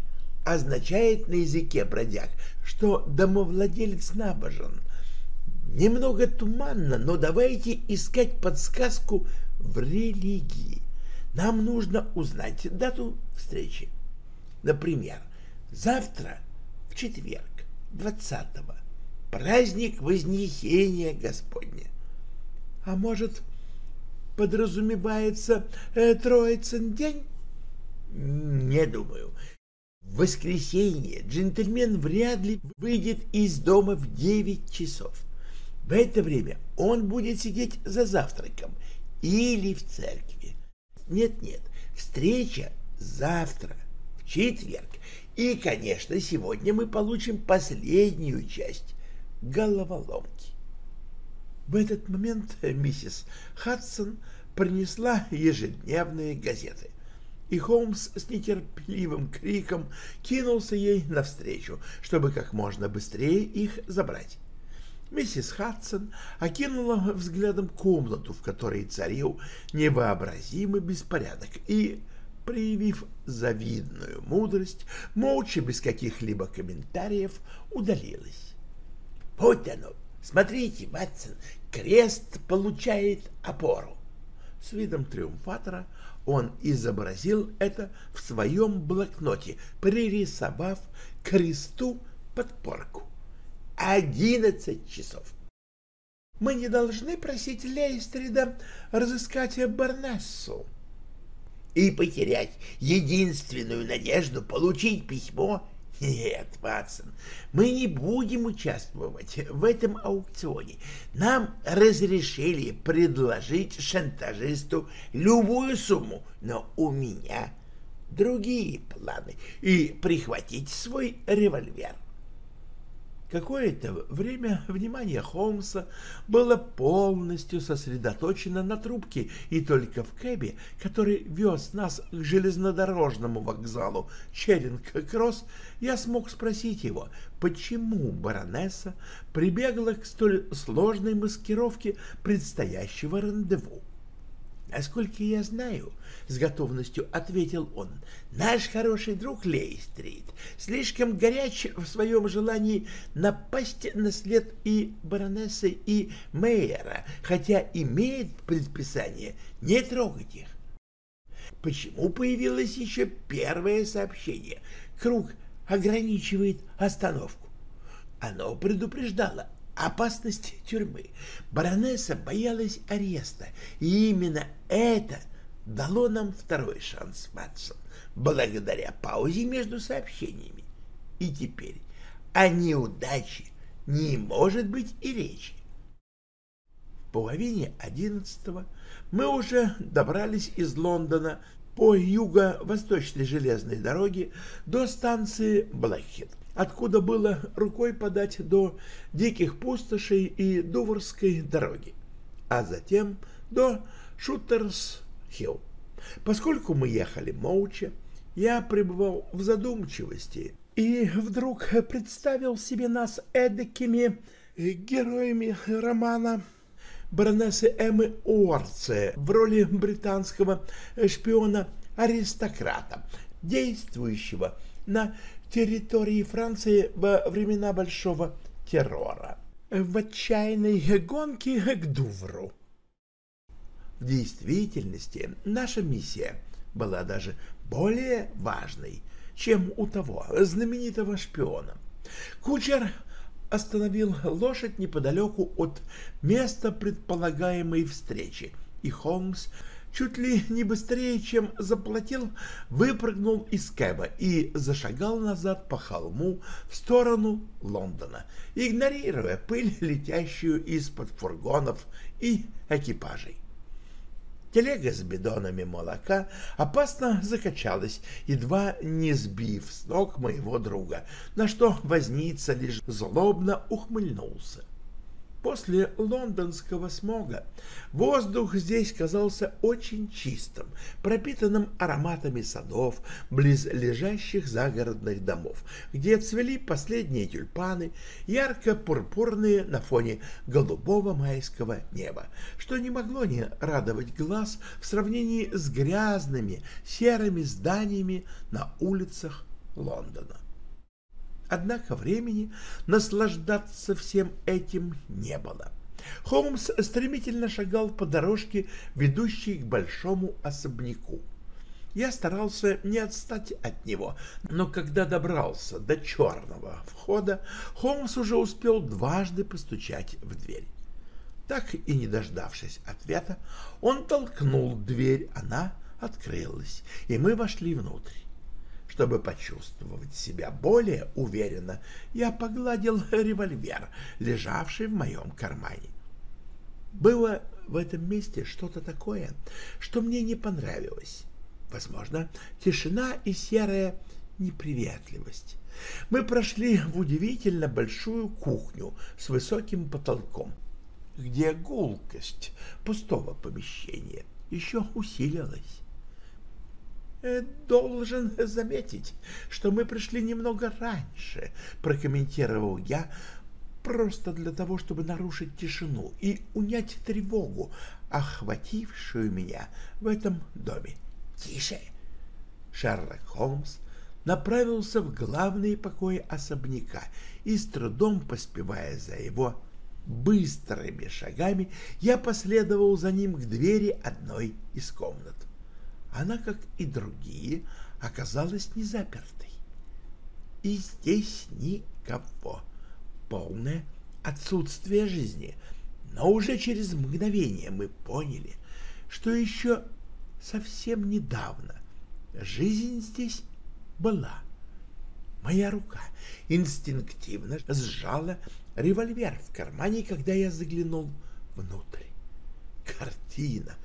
означает на языке бродяг, что домовладелец набожен. Немного туманно, но давайте искать подсказку в религии. Нам нужно узнать дату встречи. Например, завтра, в четверг, 20-го, праздник Вознесения Господня. А может, подразумевается э, Троицын день? Не думаю. В воскресенье джентльмен вряд ли выйдет из дома в девять часов. В это время он будет сидеть за завтраком или в церкви. Нет-нет, встреча завтра, в четверг. И, конечно, сегодня мы получим последнюю часть головоломки. В этот момент миссис Хадсон принесла ежедневные газеты и Холмс с нетерпеливым криком кинулся ей навстречу, чтобы как можно быстрее их забрать. Миссис Хадсон окинула взглядом комнату, в которой царил невообразимый беспорядок, и, проявив завидную мудрость, молча, без каких-либо комментариев, удалилась. «Вот оно! Смотрите, Ватсон, крест получает опору!» С видом триумфатора он изобразил это в своем блокноте, пририсовав кресту подпорку. Одиннадцать часов. Мы не должны просить Лейстрида разыскать Барнессу. И потерять единственную надежду получить письмо нет, Ватсон, мы не будем участвовать в этом аукционе. Нам разрешили предложить шантажисту любую сумму, но у меня другие планы и прихватить свой револьвер. Какое-то время внимание Холмса было полностью сосредоточено на трубке, и только в кэбе, который вез нас к железнодорожному вокзалу Черинг-Кросс, я смог спросить его, почему баронесса прибегла к столь сложной маскировке предстоящего рандеву. Насколько я знаю, — с готовностью ответил он, — наш хороший друг Лейстрит слишком горяч в своем желании напасть на след и баронессы, и Мейера, хотя имеет предписание не трогать их. Почему появилось еще первое сообщение? Круг ограничивает остановку. Оно предупреждало опасность тюрьмы. Баронесса боялась ареста, и именно это дало нам второй шанс, Матсон, благодаря паузе между сообщениями. И теперь о неудаче не может быть и речи. В половине одиннадцатого мы уже добрались из Лондона по юго-восточной железной дороге до станции Блэкхит откуда было рукой подать до диких пустошей и Дуврской дороги, а затем до Шутерс-Хилл. Поскольку мы ехали молча, я пребывал в задумчивости, и вдруг представил себе нас эдакими героями романа баронессы Эммы Уорце в роли британского шпиона-аристократа, действующего на территории Франции во времена Большого террора, в отчаянной гонке к Дувру. В действительности наша миссия была даже более важной, чем у того знаменитого шпиона. Кучер остановил лошадь неподалеку от места предполагаемой встречи, и Холмс чуть ли не быстрее, чем заплатил, выпрыгнул из кэба и зашагал назад по холму в сторону Лондона, игнорируя пыль, летящую из-под фургонов и экипажей. Телега с бидонами молока опасно закачалась, едва не сбив с ног моего друга, на что возница лишь злобно ухмыльнулся. После лондонского смога воздух здесь казался очень чистым, пропитанным ароматами садов, близ лежащих загородных домов, где цвели последние тюльпаны, ярко-пурпурные на фоне голубого майского неба, что не могло не радовать глаз в сравнении с грязными серыми зданиями на улицах Лондона. Однако времени наслаждаться всем этим не было. Холмс стремительно шагал по дорожке, ведущей к большому особняку. Я старался не отстать от него, но когда добрался до черного входа, Холмс уже успел дважды постучать в дверь. Так и не дождавшись ответа, он толкнул дверь, она открылась, и мы вошли внутрь. Чтобы почувствовать себя более уверенно, я погладил револьвер, лежавший в моем кармане. Было в этом месте что-то такое, что мне не понравилось. Возможно, тишина и серая неприветливость. Мы прошли в удивительно большую кухню с высоким потолком, где гулкость пустого помещения еще усилилась. Э, «Должен заметить, что мы пришли немного раньше», — прокомментировал я, просто для того, чтобы нарушить тишину и унять тревогу, охватившую меня в этом доме. «Тише!» Шерлок Холмс направился в главные покои особняка и, с трудом поспевая за его быстрыми шагами, я последовал за ним к двери одной из комнат она, как и другие, оказалась незапертой. И здесь никого. Полное отсутствие жизни. Но уже через мгновение мы поняли, что еще совсем недавно жизнь здесь была. Моя рука инстинктивно сжала револьвер в кармане, когда я заглянул внутрь. Картина,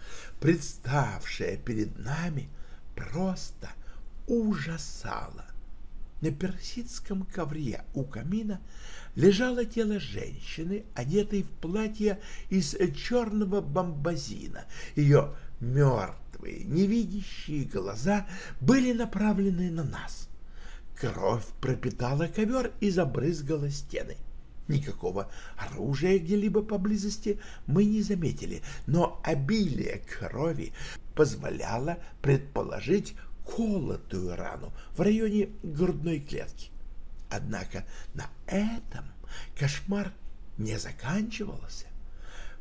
представшая перед нами, просто ужасала. На персидском ковре у камина лежало тело женщины, одетой в платье из черного бомбазина. Ее мертвые, невидящие глаза были направлены на нас. Кровь пропитала ковер и забрызгала стены. Никакого оружия где-либо поблизости мы не заметили, но обилие крови позволяло предположить колотую рану в районе грудной клетки. Однако на этом кошмар не заканчивался.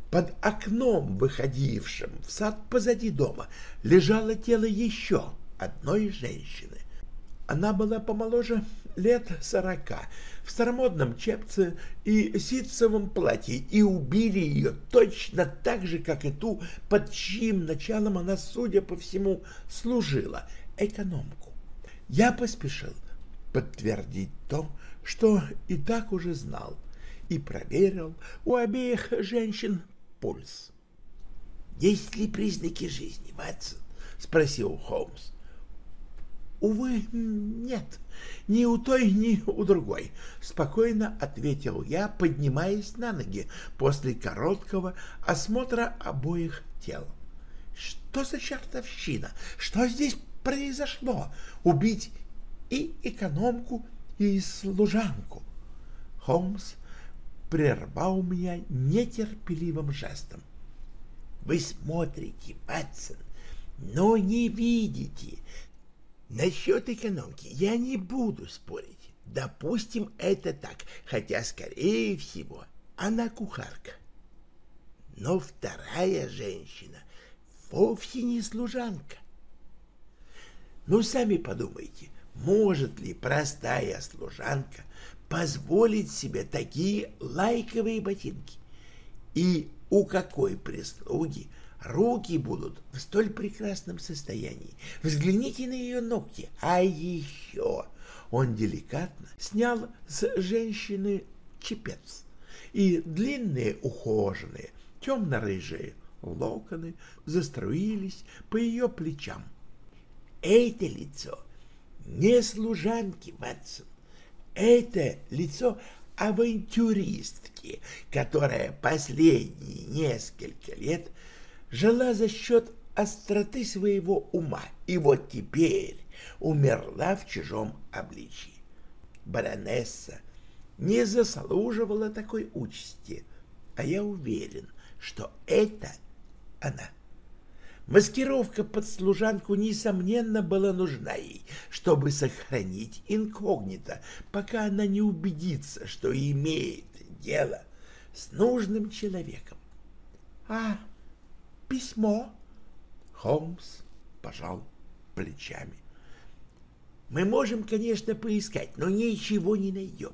Под окном, выходившим в сад позади дома, лежало тело еще одной женщины. Она была помоложе лет сорока, в старомодном чепце и ситцевом платье, и убили ее точно так же, как и ту, под чьим началом она, судя по всему, служила, экономку. Я поспешил подтвердить то, что и так уже знал, и проверил у обеих женщин пульс. «Есть ли признаки жизни, Ватсон?» — спросил Холмс. «Увы, нет, ни у той, ни у другой», — спокойно ответил я, поднимаясь на ноги после короткого осмотра обоих тел. «Что за чертовщина? Что здесь произошло? Убить и экономку, и служанку. Холмс прервал меня нетерпеливым жестом. Вы смотрите, Ватсон, но не видите. Насчет экономки я не буду спорить. Допустим, это так, хотя, скорее всего, она кухарка. Но вторая женщина вовсе не служанка. Ну, сами подумайте, может ли простая служанка позволить себе такие лайковые ботинки? И у какой прислуги руки будут в столь прекрасном состоянии? Взгляните на ее ногти. А еще он деликатно снял с женщины чепец, и длинные ухоженные темно-рыжие локоны заструились по ее плечам. Это лицо не служанки, Ватсон. Это лицо авантюристки, которая последние несколько лет жила за счет остроты своего ума, и вот теперь умерла в чужом обличии. Баронесса не заслуживала такой участи, а я уверен, что это она. Маскировка под служанку, несомненно, была нужна ей, чтобы сохранить инкогнито, пока она не убедится, что имеет дело с нужным человеком. — А письмо? Холмс пожал плечами. — Мы можем, конечно, поискать, но ничего не найдем.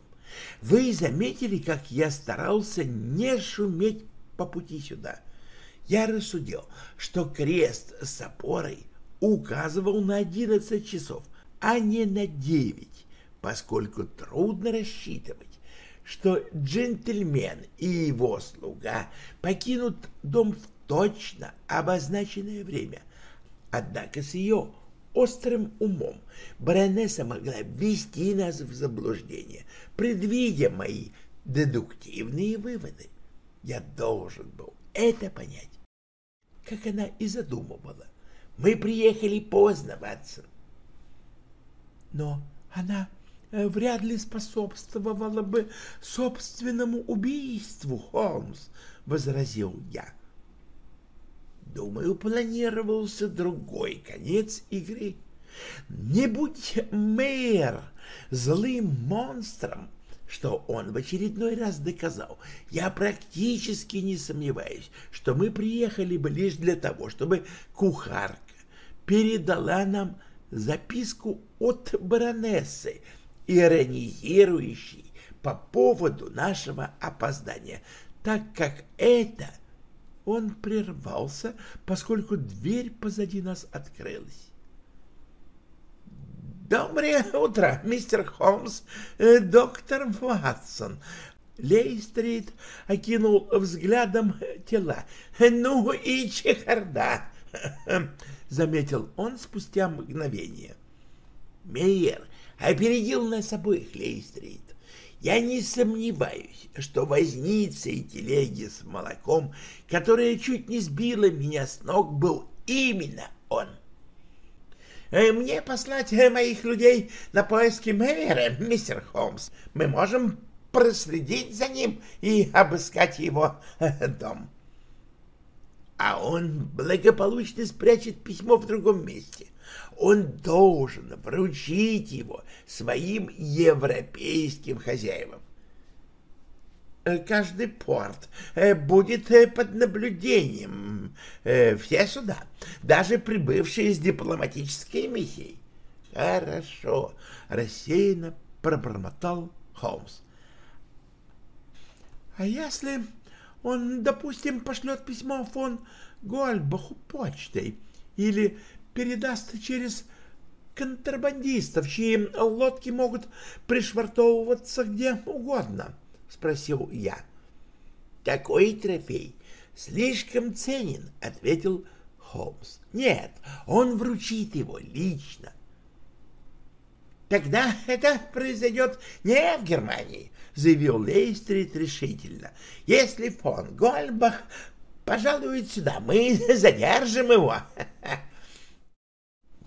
Вы заметили, как я старался не шуметь по пути сюда? — я рассудил, что крест с опорой указывал на одиннадцать часов, а не на девять, поскольку трудно рассчитывать, что джентльмен и его слуга покинут дом в точно обозначенное время. Однако с ее острым умом баронесса могла ввести нас в заблуждение, предвидя мои дедуктивные выводы. Я должен был это понять как она и задумывала. Мы приехали поздно, Ватсон. Но она э, вряд ли способствовала бы собственному убийству, Холмс, — возразил я. Думаю, планировался другой конец игры. Не будь мэр злым монстром, что он в очередной раз доказал. Я практически не сомневаюсь, что мы приехали бы лишь для того, чтобы кухарка передала нам записку от баронессы, иронизирующей по поводу нашего опоздания, так как это... Он прервался, поскольку дверь позади нас открылась. «Доброе утро, мистер Холмс, э, доктор Ватсон». Лейстрит окинул взглядом тела. «Ну и чехарда!» — заметил он спустя мгновение. «Мейер опередил нас обоих, Лейстрит. Я не сомневаюсь, что возница и телеги с молоком, которая чуть не сбила меня с ног, был именно он». Э, мне послать э, моих людей на поиски мэра, мистер Холмс. Мы можем проследить за ним и обыскать его э, дом. А он благополучно спрячет письмо в другом месте. Он должен вручить его своим европейским хозяевам. Э, каждый порт э, будет э, под наблюдением. Все суда, даже прибывшие с дипломатической миссией. Хорошо, рассеянно пробормотал Холмс. А если он, допустим, пошлет письмо фон Гольбаху почтой или передаст через контрабандистов, чьи лодки могут пришвартовываться где угодно? спросил я. Такой трофей слишком ценен, ответил Холмс. Нет, он вручит его лично. Тогда это произойдет не в Германии, заявил Лейстрит решительно. Если фон Гольбах пожалует сюда, мы задержим его.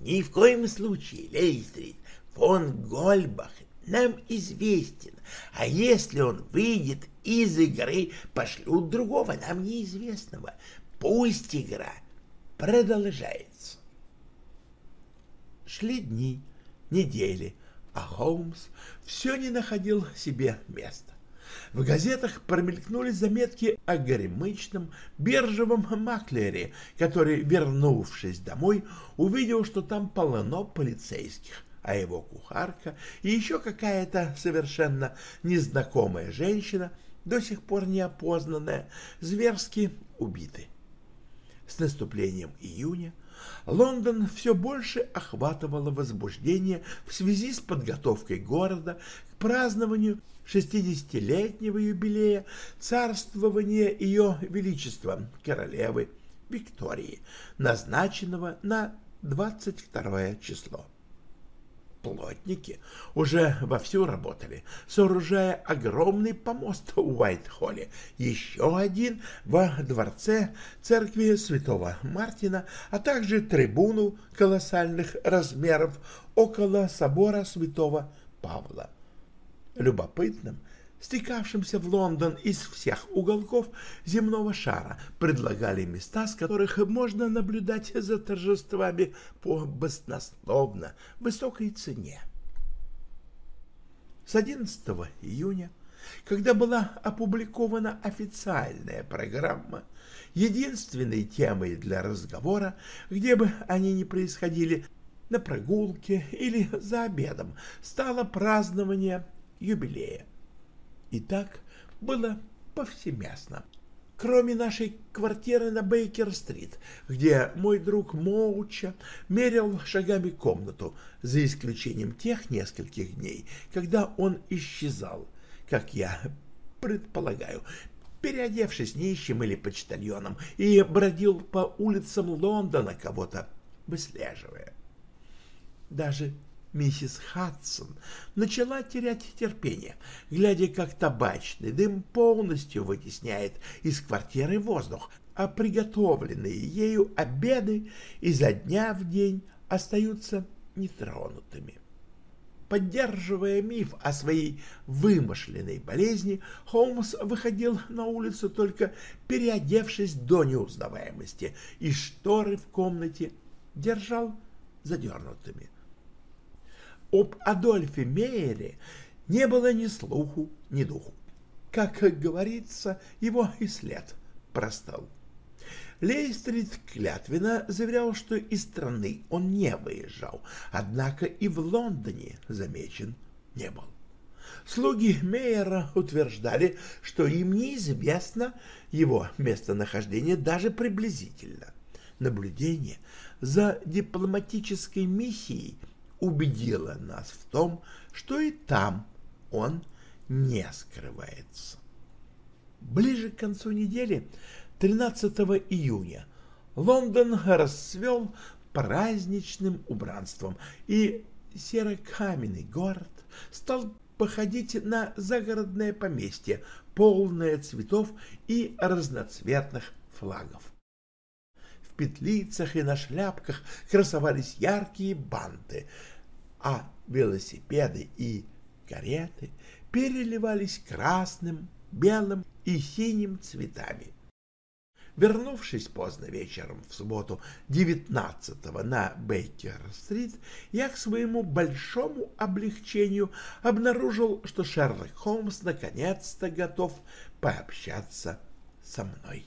Ни в коем случае, Лейстрит, фон Гольбах нам известен, а если он выйдет из игры, пошлют другого, нам неизвестного. Пусть игра продолжается. Шли дни, недели, а Холмс все не находил себе места. В газетах промелькнули заметки о горемычном биржевом маклере, который, вернувшись домой, увидел, что там полно полицейских, а его кухарка и еще какая-то совершенно незнакомая женщина, до сих пор неопознанная, зверски убиты. С наступлением июня Лондон все больше охватывало возбуждение в связи с подготовкой города к празднованию 60-летнего юбилея царствования Ее Величества королевы Виктории, назначенного на 22 число. Плотники уже вовсю работали, сооружая огромный помост в Уайт-Холле, еще один во дворце церкви святого Мартина, а также трибуну колоссальных размеров около собора святого Павла. Любопытным стекавшимся в Лондон из всех уголков земного шара, предлагали места, с которых можно наблюдать за торжествами по баснословно высокой цене. С 11 июня, когда была опубликована официальная программа, единственной темой для разговора, где бы они ни происходили, на прогулке или за обедом, стало празднование юбилея. И так было повсеместно. Кроме нашей квартиры на Бейкер-стрит, где мой друг молча мерил шагами комнату, за исключением тех нескольких дней, когда он исчезал, как я предполагаю, переодевшись нищим или почтальоном, и бродил по улицам Лондона, кого-то выслеживая. Даже миссис Хадсон начала терять терпение, глядя, как табачный дым полностью вытесняет из квартиры воздух, а приготовленные ею обеды изо дня в день остаются нетронутыми. Поддерживая миф о своей вымышленной болезни, Холмс выходил на улицу только переодевшись до неузнаваемости, и шторы в комнате держал задернутыми. Об Адольфе Мейере не было ни слуху, ни духу. Как говорится, его и след простал. Лейстрид клятвенно заверял, что из страны он не выезжал, однако и в Лондоне замечен не был. Слуги Мейера утверждали, что им неизвестно его местонахождение даже приблизительно. Наблюдение за дипломатической миссией убедила нас в том, что и там он не скрывается. Ближе к концу недели, 13 июня, Лондон расцвел праздничным убранством, и серокаменный город стал походить на загородное поместье, полное цветов и разноцветных флагов петлицах и на шляпках красовались яркие банты, а велосипеды и кареты переливались красным, белым и синим цветами. Вернувшись поздно вечером в субботу 19-го на Бейкер-стрит, я к своему большому облегчению обнаружил, что Шерлок Холмс наконец-то готов пообщаться со мной.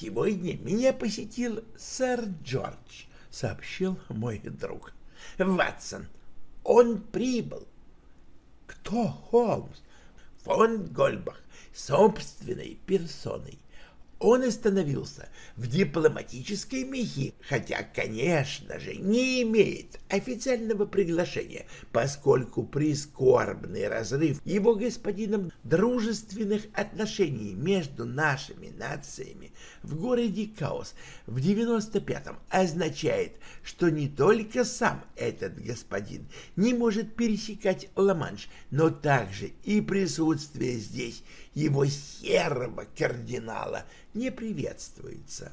«Сегодня меня посетил сэр Джордж», — сообщил мой друг. «Ватсон, он прибыл». «Кто Холмс?» «Фон Гольбах, собственной персоной он остановился в дипломатической миссии, хотя, конечно же, не имеет официального приглашения, поскольку прискорбный разрыв его господином дружественных отношений между нашими нациями в городе Каос в 95-м означает, что не только сам этот господин не может пересекать Ла-Манш, но также и присутствие здесь его серого кардинала не приветствуется.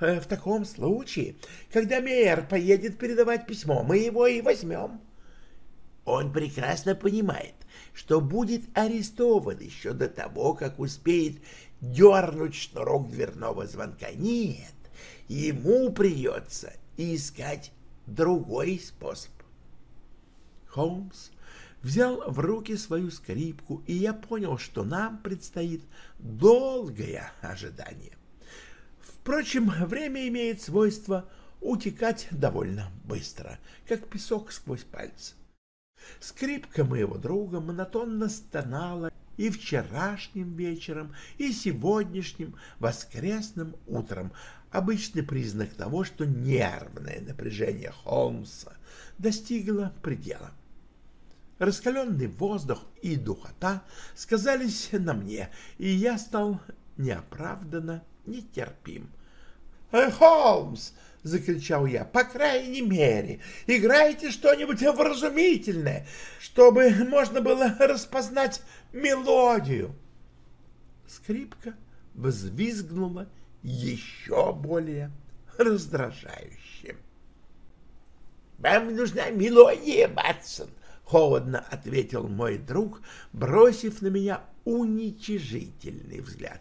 Э, в таком случае, когда мэр поедет передавать письмо, мы его и возьмем. Он прекрасно понимает, что будет арестован еще до того, как успеет дернуть шнурок дверного звонка. Нет, ему придется искать другой способ. Холмс взял в руки свою скрипку, и я понял, что нам предстоит долгое ожидание. Впрочем, время имеет свойство утекать довольно быстро, как песок сквозь пальцы. Скрипка моего друга монотонно стонала и вчерашним вечером, и сегодняшним воскресным утром, обычный признак того, что нервное напряжение Холмса достигло предела. Раскаленный воздух и духота сказались на мне, и я стал неоправданно нетерпим. «Э, «Холмс!» — закричал я. «По крайней мере, играйте что-нибудь вразумительное, чтобы можно было распознать мелодию». Скрипка взвизгнула еще более раздражающе. «Вам нужна мелодия, Батсон!» — холодно ответил мой друг, бросив на меня уничижительный взгляд.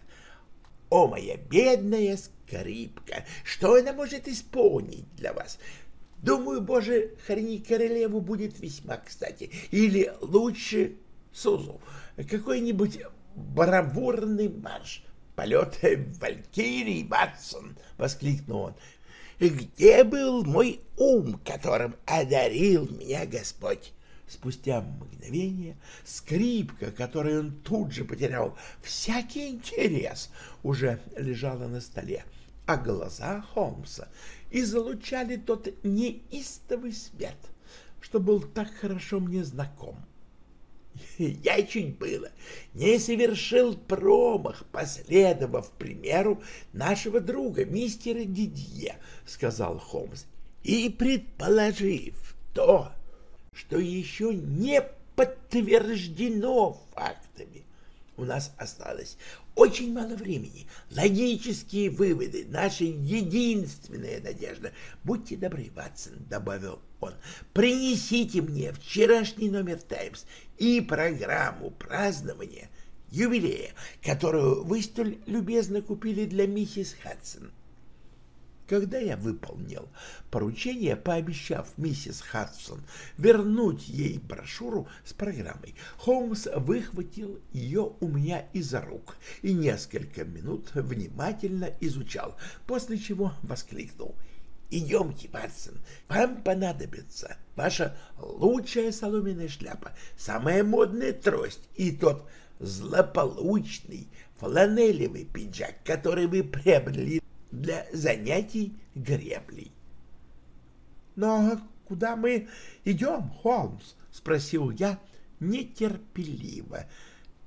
«О, моя бедная скрипка! Что она может исполнить для вас? Думаю, Боже, храни королеву будет весьма кстати. Или лучше Сузу, какой-нибудь бравурный марш. Полет Валькирии Батсон!» — воскликнул он. «Где был мой ум, которым одарил меня Господь?» Спустя мгновение скрипка, которой он тут же потерял всякий интерес, уже лежала на столе, а глаза Холмса излучали тот неистовый свет, что был так хорошо мне знаком. Я чуть было не совершил промах, последовав примеру нашего друга, мистера Дидье, — сказал Холмс, — и предположив то, что еще не подтверждено фактами. У нас осталось очень мало времени. Логические выводы — наша единственная надежда. Будьте добры, Ватсон, — добавил он, — принесите мне вчерашний номер «Таймс» и программу празднования юбилея, которую вы столь любезно купили для миссис Хадсон. Когда я выполнил поручение, пообещав миссис Хадсон вернуть ей брошюру с программой, Холмс выхватил ее у меня из рук и несколько минут внимательно изучал, после чего воскликнул — Идемте, Батсон, вам понадобится ваша лучшая соломенная шляпа, самая модная трость и тот злополучный фланелевый пиджак, который вы приобрели для занятий греблей. — Но куда мы идем, Холмс? — спросил я нетерпеливо,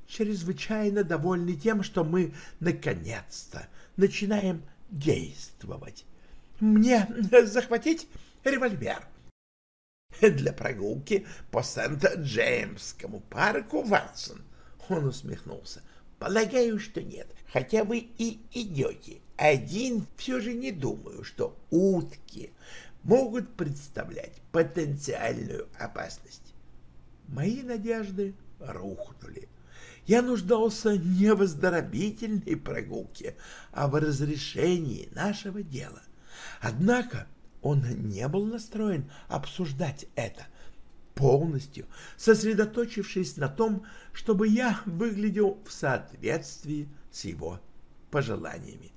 чрезвычайно довольный тем, что мы наконец-то начинаем действовать. — Мне захватить револьвер? — Для прогулки по Сент-Джеймскому парку, Ватсон. Он усмехнулся. — Полагаю, что нет, хотя вы и идете один все же не думаю, что утки могут представлять потенциальную опасность. Мои надежды рухнули. Я нуждался не в оздоровительной прогулке, а в разрешении нашего дела. Однако он не был настроен обсуждать это, полностью сосредоточившись на том, чтобы я выглядел в соответствии с его пожеланиями.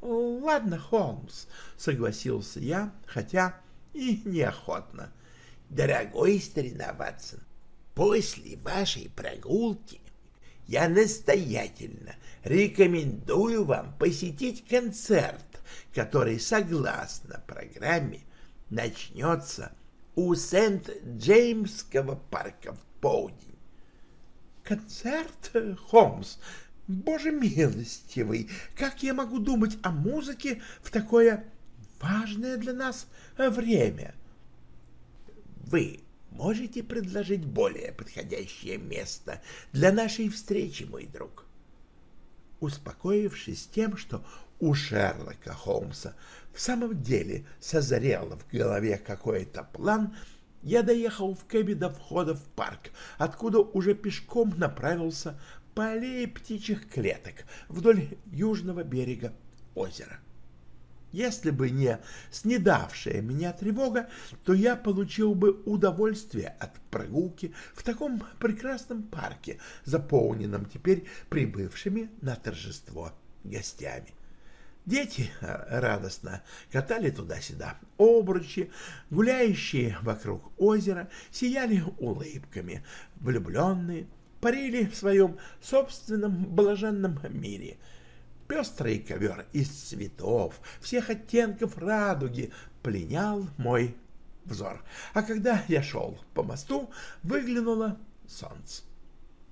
«Ладно, Холмс», — согласился я, хотя и неохотно. «Дорогой старина Ватсон, после вашей прогулки я настоятельно рекомендую вам посетить концерт, который, согласно программе, начнется у Сент-Джеймского парка в полдень. «Концерт, Холмс?» Боже милостивый, как я могу думать о музыке в такое важное для нас время? Вы можете предложить более подходящее место для нашей встречи, мой друг? Успокоившись тем, что у Шерлока Холмса в самом деле созрел в голове какой-то план, я доехал в кэбе до входа в парк, откуда уже пешком направился по аллее птичьих клеток вдоль южного берега озера. Если бы не снедавшая меня тревога, то я получил бы удовольствие от прогулки в таком прекрасном парке, заполненном теперь прибывшими на торжество гостями. Дети э, радостно катали туда-сюда обручи, гуляющие вокруг озера сияли улыбками, влюбленные парили в своем собственном блаженном мире. Пестрый ковер из цветов, всех оттенков радуги пленял мой взор. А когда я шел по мосту, выглянуло солнце.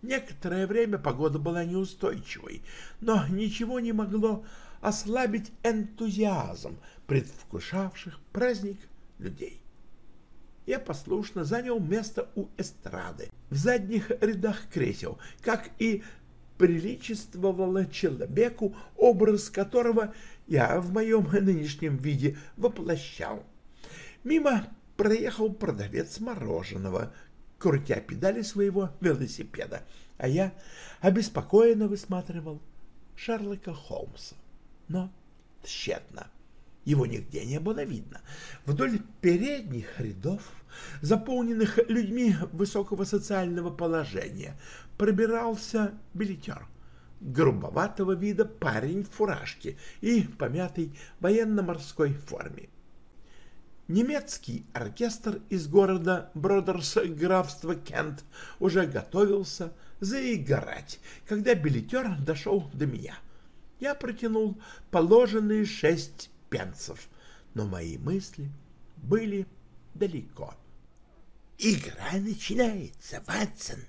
Некоторое время погода была неустойчивой, но ничего не могло ослабить энтузиазм предвкушавших праздник людей. Я послушно занял место у эстрады, в задних рядах кресел, как и приличествовало человеку, образ которого я в моем нынешнем виде воплощал. Мимо проехал продавец мороженого, крутя педали своего велосипеда, а я обеспокоенно высматривал Шерлока Холмса но тщетно. Его нигде не было видно. Вдоль передних рядов, заполненных людьми высокого социального положения, пробирался билетер. Грубоватого вида парень в фуражке и помятой военно-морской форме. Немецкий оркестр из города Бродерс графства Кент уже готовился заиграть, когда билетер дошел до меня я протянул положенные шесть пенсов, но мои мысли были далеко. «Игра начинается, Ватсон!»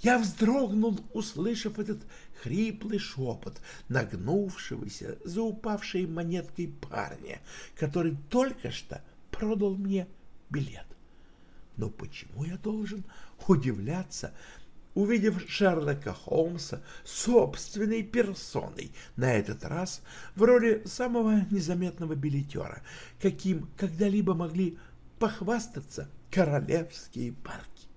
Я вздрогнул, услышав этот хриплый шепот нагнувшегося за упавшей монеткой парня, который только что продал мне билет. Но почему я должен удивляться увидев Шерлока Холмса собственной персоной, на этот раз в роли самого незаметного билетера, каким когда-либо могли похвастаться королевские парки.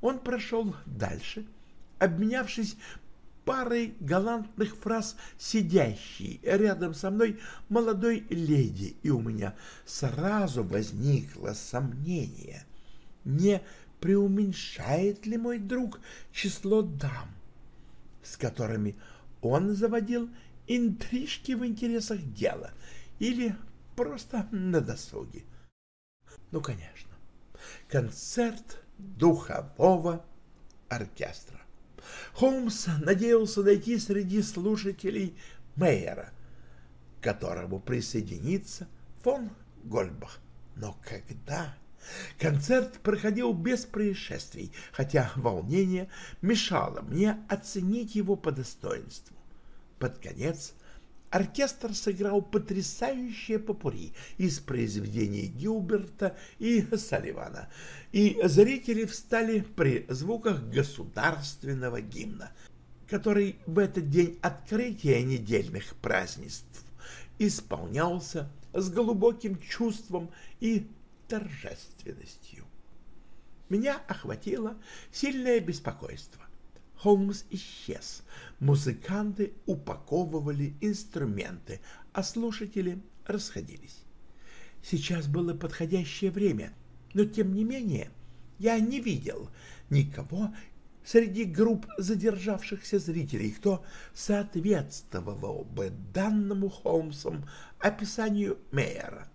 Он прошел дальше, обменявшись парой галантных фраз сидящей рядом со мной молодой леди, и у меня сразу возникло сомнение, не преуменьшает ли мой друг число дам, с которыми он заводил интрижки в интересах дела или просто на досуге. Ну, конечно, концерт духового оркестра. Холмс надеялся найти среди слушателей Мейера, к которому присоединится фон Гольбах. Но когда Концерт проходил без происшествий, хотя волнение мешало мне оценить его по достоинству. Под конец оркестр сыграл потрясающее попури из произведений Гилберта и Салливана, и зрители встали при звуках государственного гимна, который в этот день открытия недельных празднеств исполнялся с глубоким чувством и торжественностью. Меня охватило сильное беспокойство. Холмс исчез. Музыканты упаковывали инструменты, а слушатели расходились. Сейчас было подходящее время, но тем не менее я не видел никого среди групп задержавшихся зрителей, кто соответствовал бы данному Холмсом описанию Мейера.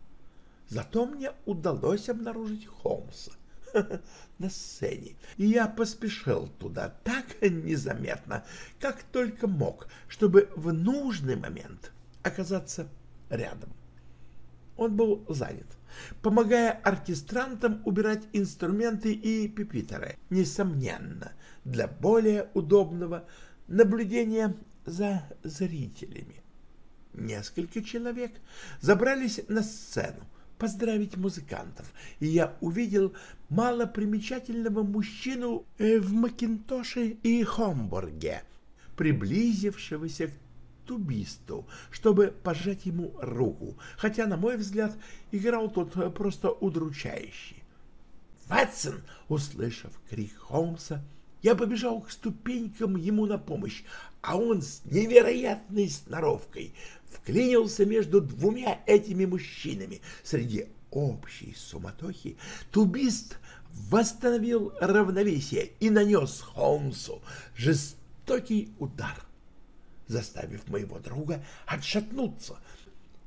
Зато мне удалось обнаружить Холмса на сцене, и я поспешил туда так незаметно, как только мог, чтобы в нужный момент оказаться рядом. Он был занят, помогая оркестрантам убирать инструменты и пипитеры, несомненно, для более удобного наблюдения за зрителями. Несколько человек забрались на сцену, поздравить музыкантов, и я увидел малопримечательного мужчину э, в Макинтоше и Хомбурге, приблизившегося к тубисту, чтобы пожать ему руку, хотя, на мой взгляд, играл тот просто удручающий. Ватсон, услышав крик Холмса, я побежал к ступенькам ему на помощь, а он с невероятной сноровкой вклинился между двумя этими мужчинами. Среди общей суматохи тубист восстановил равновесие и нанес Холмсу жестокий удар, заставив моего друга отшатнуться.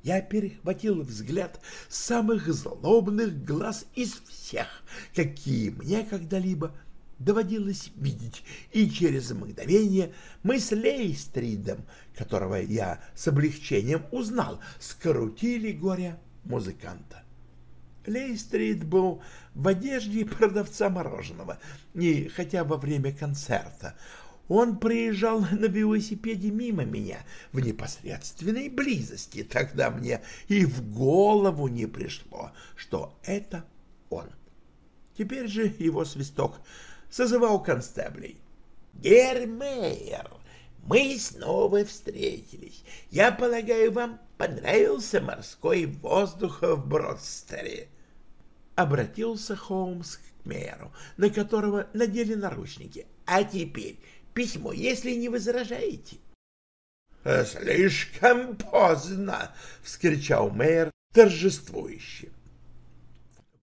Я перехватил взгляд самых злобных глаз из всех, какие мне когда-либо доводилось видеть, и через мгновение мы с Лейстридом, которого я с облегчением узнал, скрутили горе музыканта. Лейстрид был в одежде продавца мороженого, и хотя во время концерта он приезжал на велосипеде мимо меня в непосредственной близости, тогда мне и в голову не пришло, что это он. Теперь же его свисток созывал констеблей. «Гермейер, мы снова встретились. Я полагаю, вам понравился морской воздух в Бродстере?» Обратился Холмс к мэру, на которого надели наручники. «А теперь письмо, если не возражаете». «Слишком поздно!» — вскричал мэр торжествующе.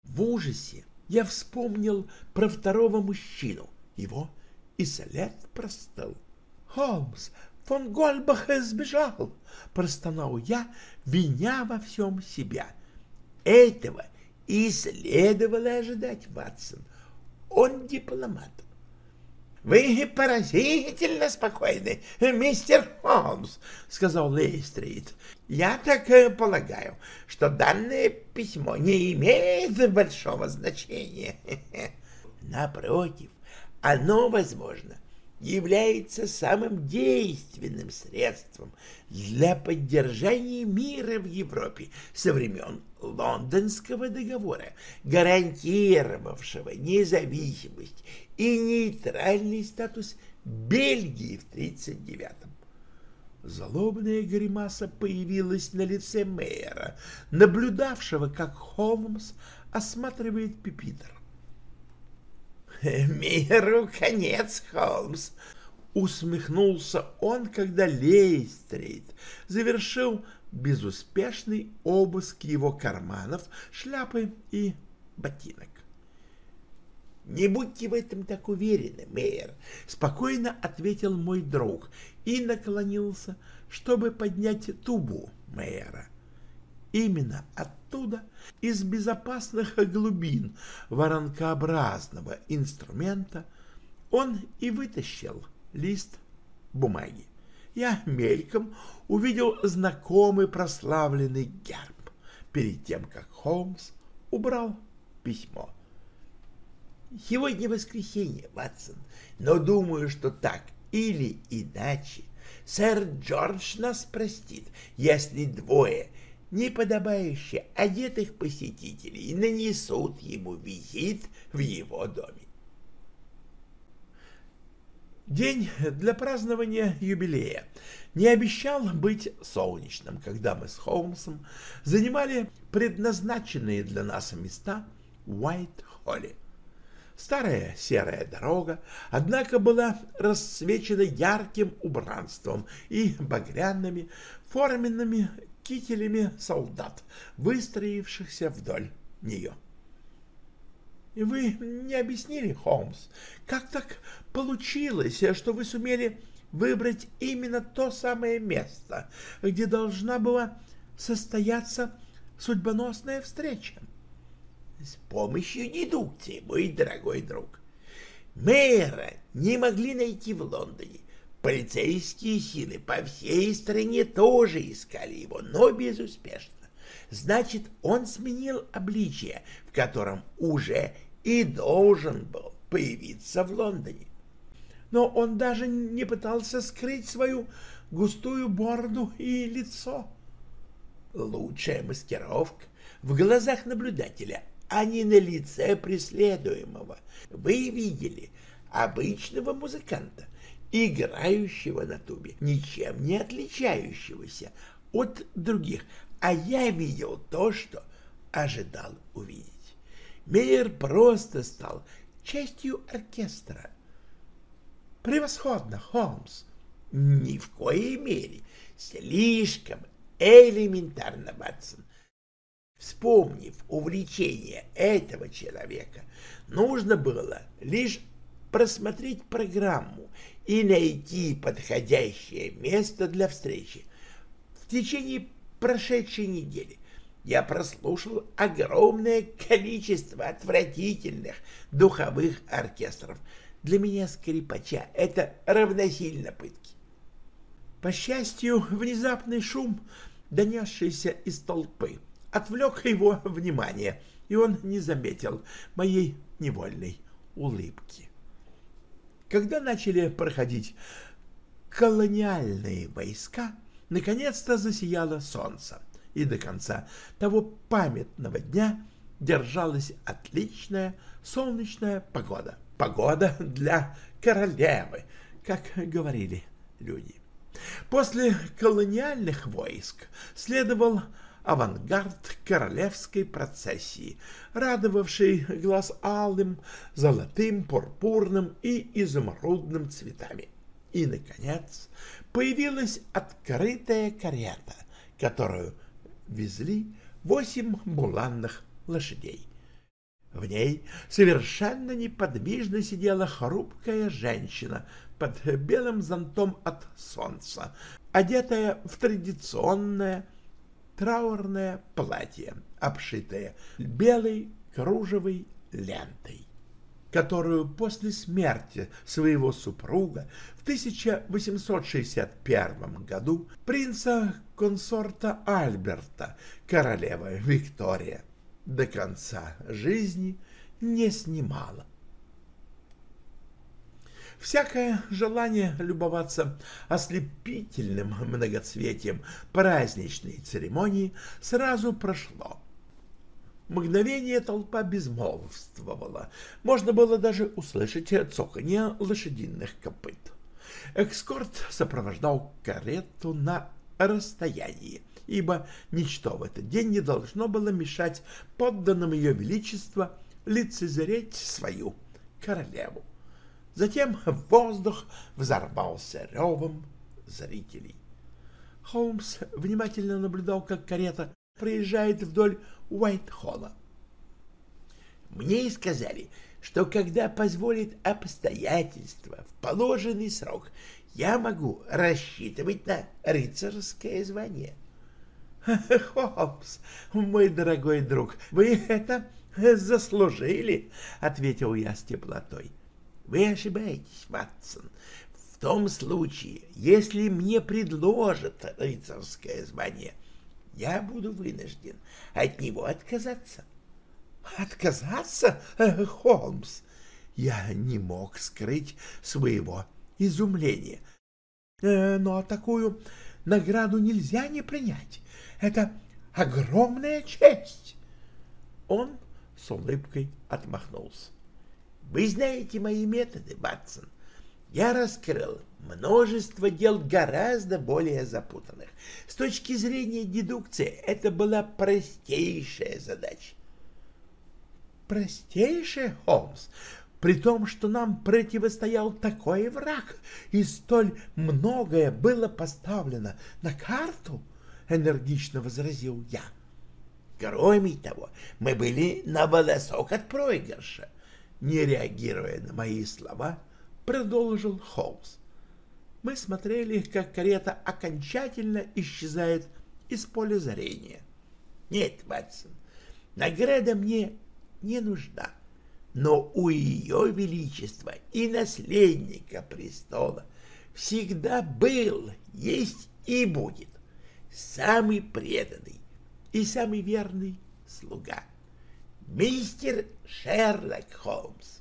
В ужасе я вспомнил про второго мужчину. Его и след простыл. «Холмс, фон Гольбах сбежал!» — простонал я, виня во всем себя. Этого и следовало ожидать, Ватсон. Он дипломат. «Вы поразительно спокойны, мистер Холмс», — сказал Лейстрит. «Я так полагаю, что данное письмо не имеет большого значения. Напротив, оно, возможно, является самым действенным средством для поддержания мира в Европе со времен Лондонского договора, гарантировавшего независимость и нейтральный статус Бельгии в 1939-м. Злобная гримаса появилась на лице мэра, наблюдавшего, как Холмс осматривает пипитер. «Миру конец, Холмс!» — усмехнулся он, когда Лейстрит завершил безуспешный обыск его карманов, шляпы и ботинок. «Не будьте в этом так уверены, мэр», — спокойно ответил мой друг и наклонился, чтобы поднять тубу мэра. Именно оттуда, из безопасных глубин воронкообразного инструмента, он и вытащил лист бумаги. Я мельком увидел знакомый прославленный герб перед тем, как Холмс убрал письмо. Сегодня воскресенье, Ватсон, но думаю, что так или иначе сэр Джордж нас простит, если двое неподобающе одетых посетителей нанесут ему визит в его доме. День для празднования юбилея не обещал быть солнечным, когда мы с Холмсом занимали предназначенные для нас места в Уайт-Холле. Старая серая дорога, однако, была расцвечена ярким убранством и багряными форменными кителями солдат, выстроившихся вдоль нее. Вы не объяснили, Холмс, как так получилось, что вы сумели выбрать именно то самое место, где должна была состояться судьбоносная встреча? С помощью дедукции, мой дорогой друг. Мэра не могли найти в Лондоне. Полицейские силы по всей стране тоже искали его, но безуспешно. Значит, он сменил обличие, в котором уже и должен был появиться в Лондоне. Но он даже не пытался скрыть свою густую бороду и лицо. Лучшая маскировка в глазах наблюдателя а не на лице преследуемого. Вы видели обычного музыканта, играющего на тубе, ничем не отличающегося от других, а я видел то, что ожидал увидеть. Мейер просто стал частью оркестра. Превосходно, Холмс. Ни в коей мере. Слишком элементарно, Батсон. Вспомнив увлечение этого человека, нужно было лишь просмотреть программу и найти подходящее место для встречи. В течение прошедшей недели я прослушал огромное количество отвратительных духовых оркестров. Для меня скрипача это равносильно пытки. По счастью, внезапный шум, донесшийся из толпы, отвлек его внимание, и он не заметил моей невольной улыбки. Когда начали проходить колониальные войска, наконец-то засияло солнце, и до конца того памятного дня держалась отличная солнечная погода. Погода для королевы, как говорили люди. После колониальных войск следовал авангард королевской процессии, радовавший глаз алым, золотым, пурпурным и изумрудным цветами. И, наконец, появилась открытая карета, которую везли восемь буланных лошадей. В ней совершенно неподвижно сидела хрупкая женщина под белым зонтом от солнца, одетая в традиционное траурное платье, обшитое белой кружевой лентой, которую после смерти своего супруга в 1861 году принца-консорта Альберта королева Виктория до конца жизни не снимала. Всякое желание любоваться ослепительным многоцветием праздничной церемонии сразу прошло. Мгновение толпа безмолвствовала. Можно было даже услышать цоканье лошадиных копыт. Экскорт сопровождал карету на расстоянии, ибо ничто в этот день не должно было мешать подданным ее величества лицезреть свою королеву. Затем воздух взорвался ревом зрителей. Холмс внимательно наблюдал, как карета проезжает вдоль Уайт-Холла. Мне сказали, что когда позволит обстоятельства в положенный срок, я могу рассчитывать на рыцарское звание. — Холмс, мой дорогой друг, вы это заслужили, — ответил я с теплотой. Вы ошибаетесь, Ватсон. В том случае, если мне предложат рыцарское звание, я буду вынужден от него отказаться. Отказаться, э, Холмс? Я не мог скрыть своего изумления. Э, но такую награду нельзя не принять. Это огромная честь. Он с улыбкой отмахнулся. Вы знаете мои методы, Батсон. Я раскрыл множество дел гораздо более запутанных. С точки зрения дедукции это была простейшая задача. Простейшая, Холмс? При том, что нам противостоял такой враг, и столь многое было поставлено на карту, — энергично возразил я. Кроме того, мы были на волосок от проигрыша не реагируя на мои слова, продолжил Холмс. Мы смотрели, как карета окончательно исчезает из поля зрения. Нет, Ватсон, награда мне не нужна, но у ее величества и наследника престола всегда был, есть и будет самый преданный и самый верный слуга. мистер Шерлок Холмс.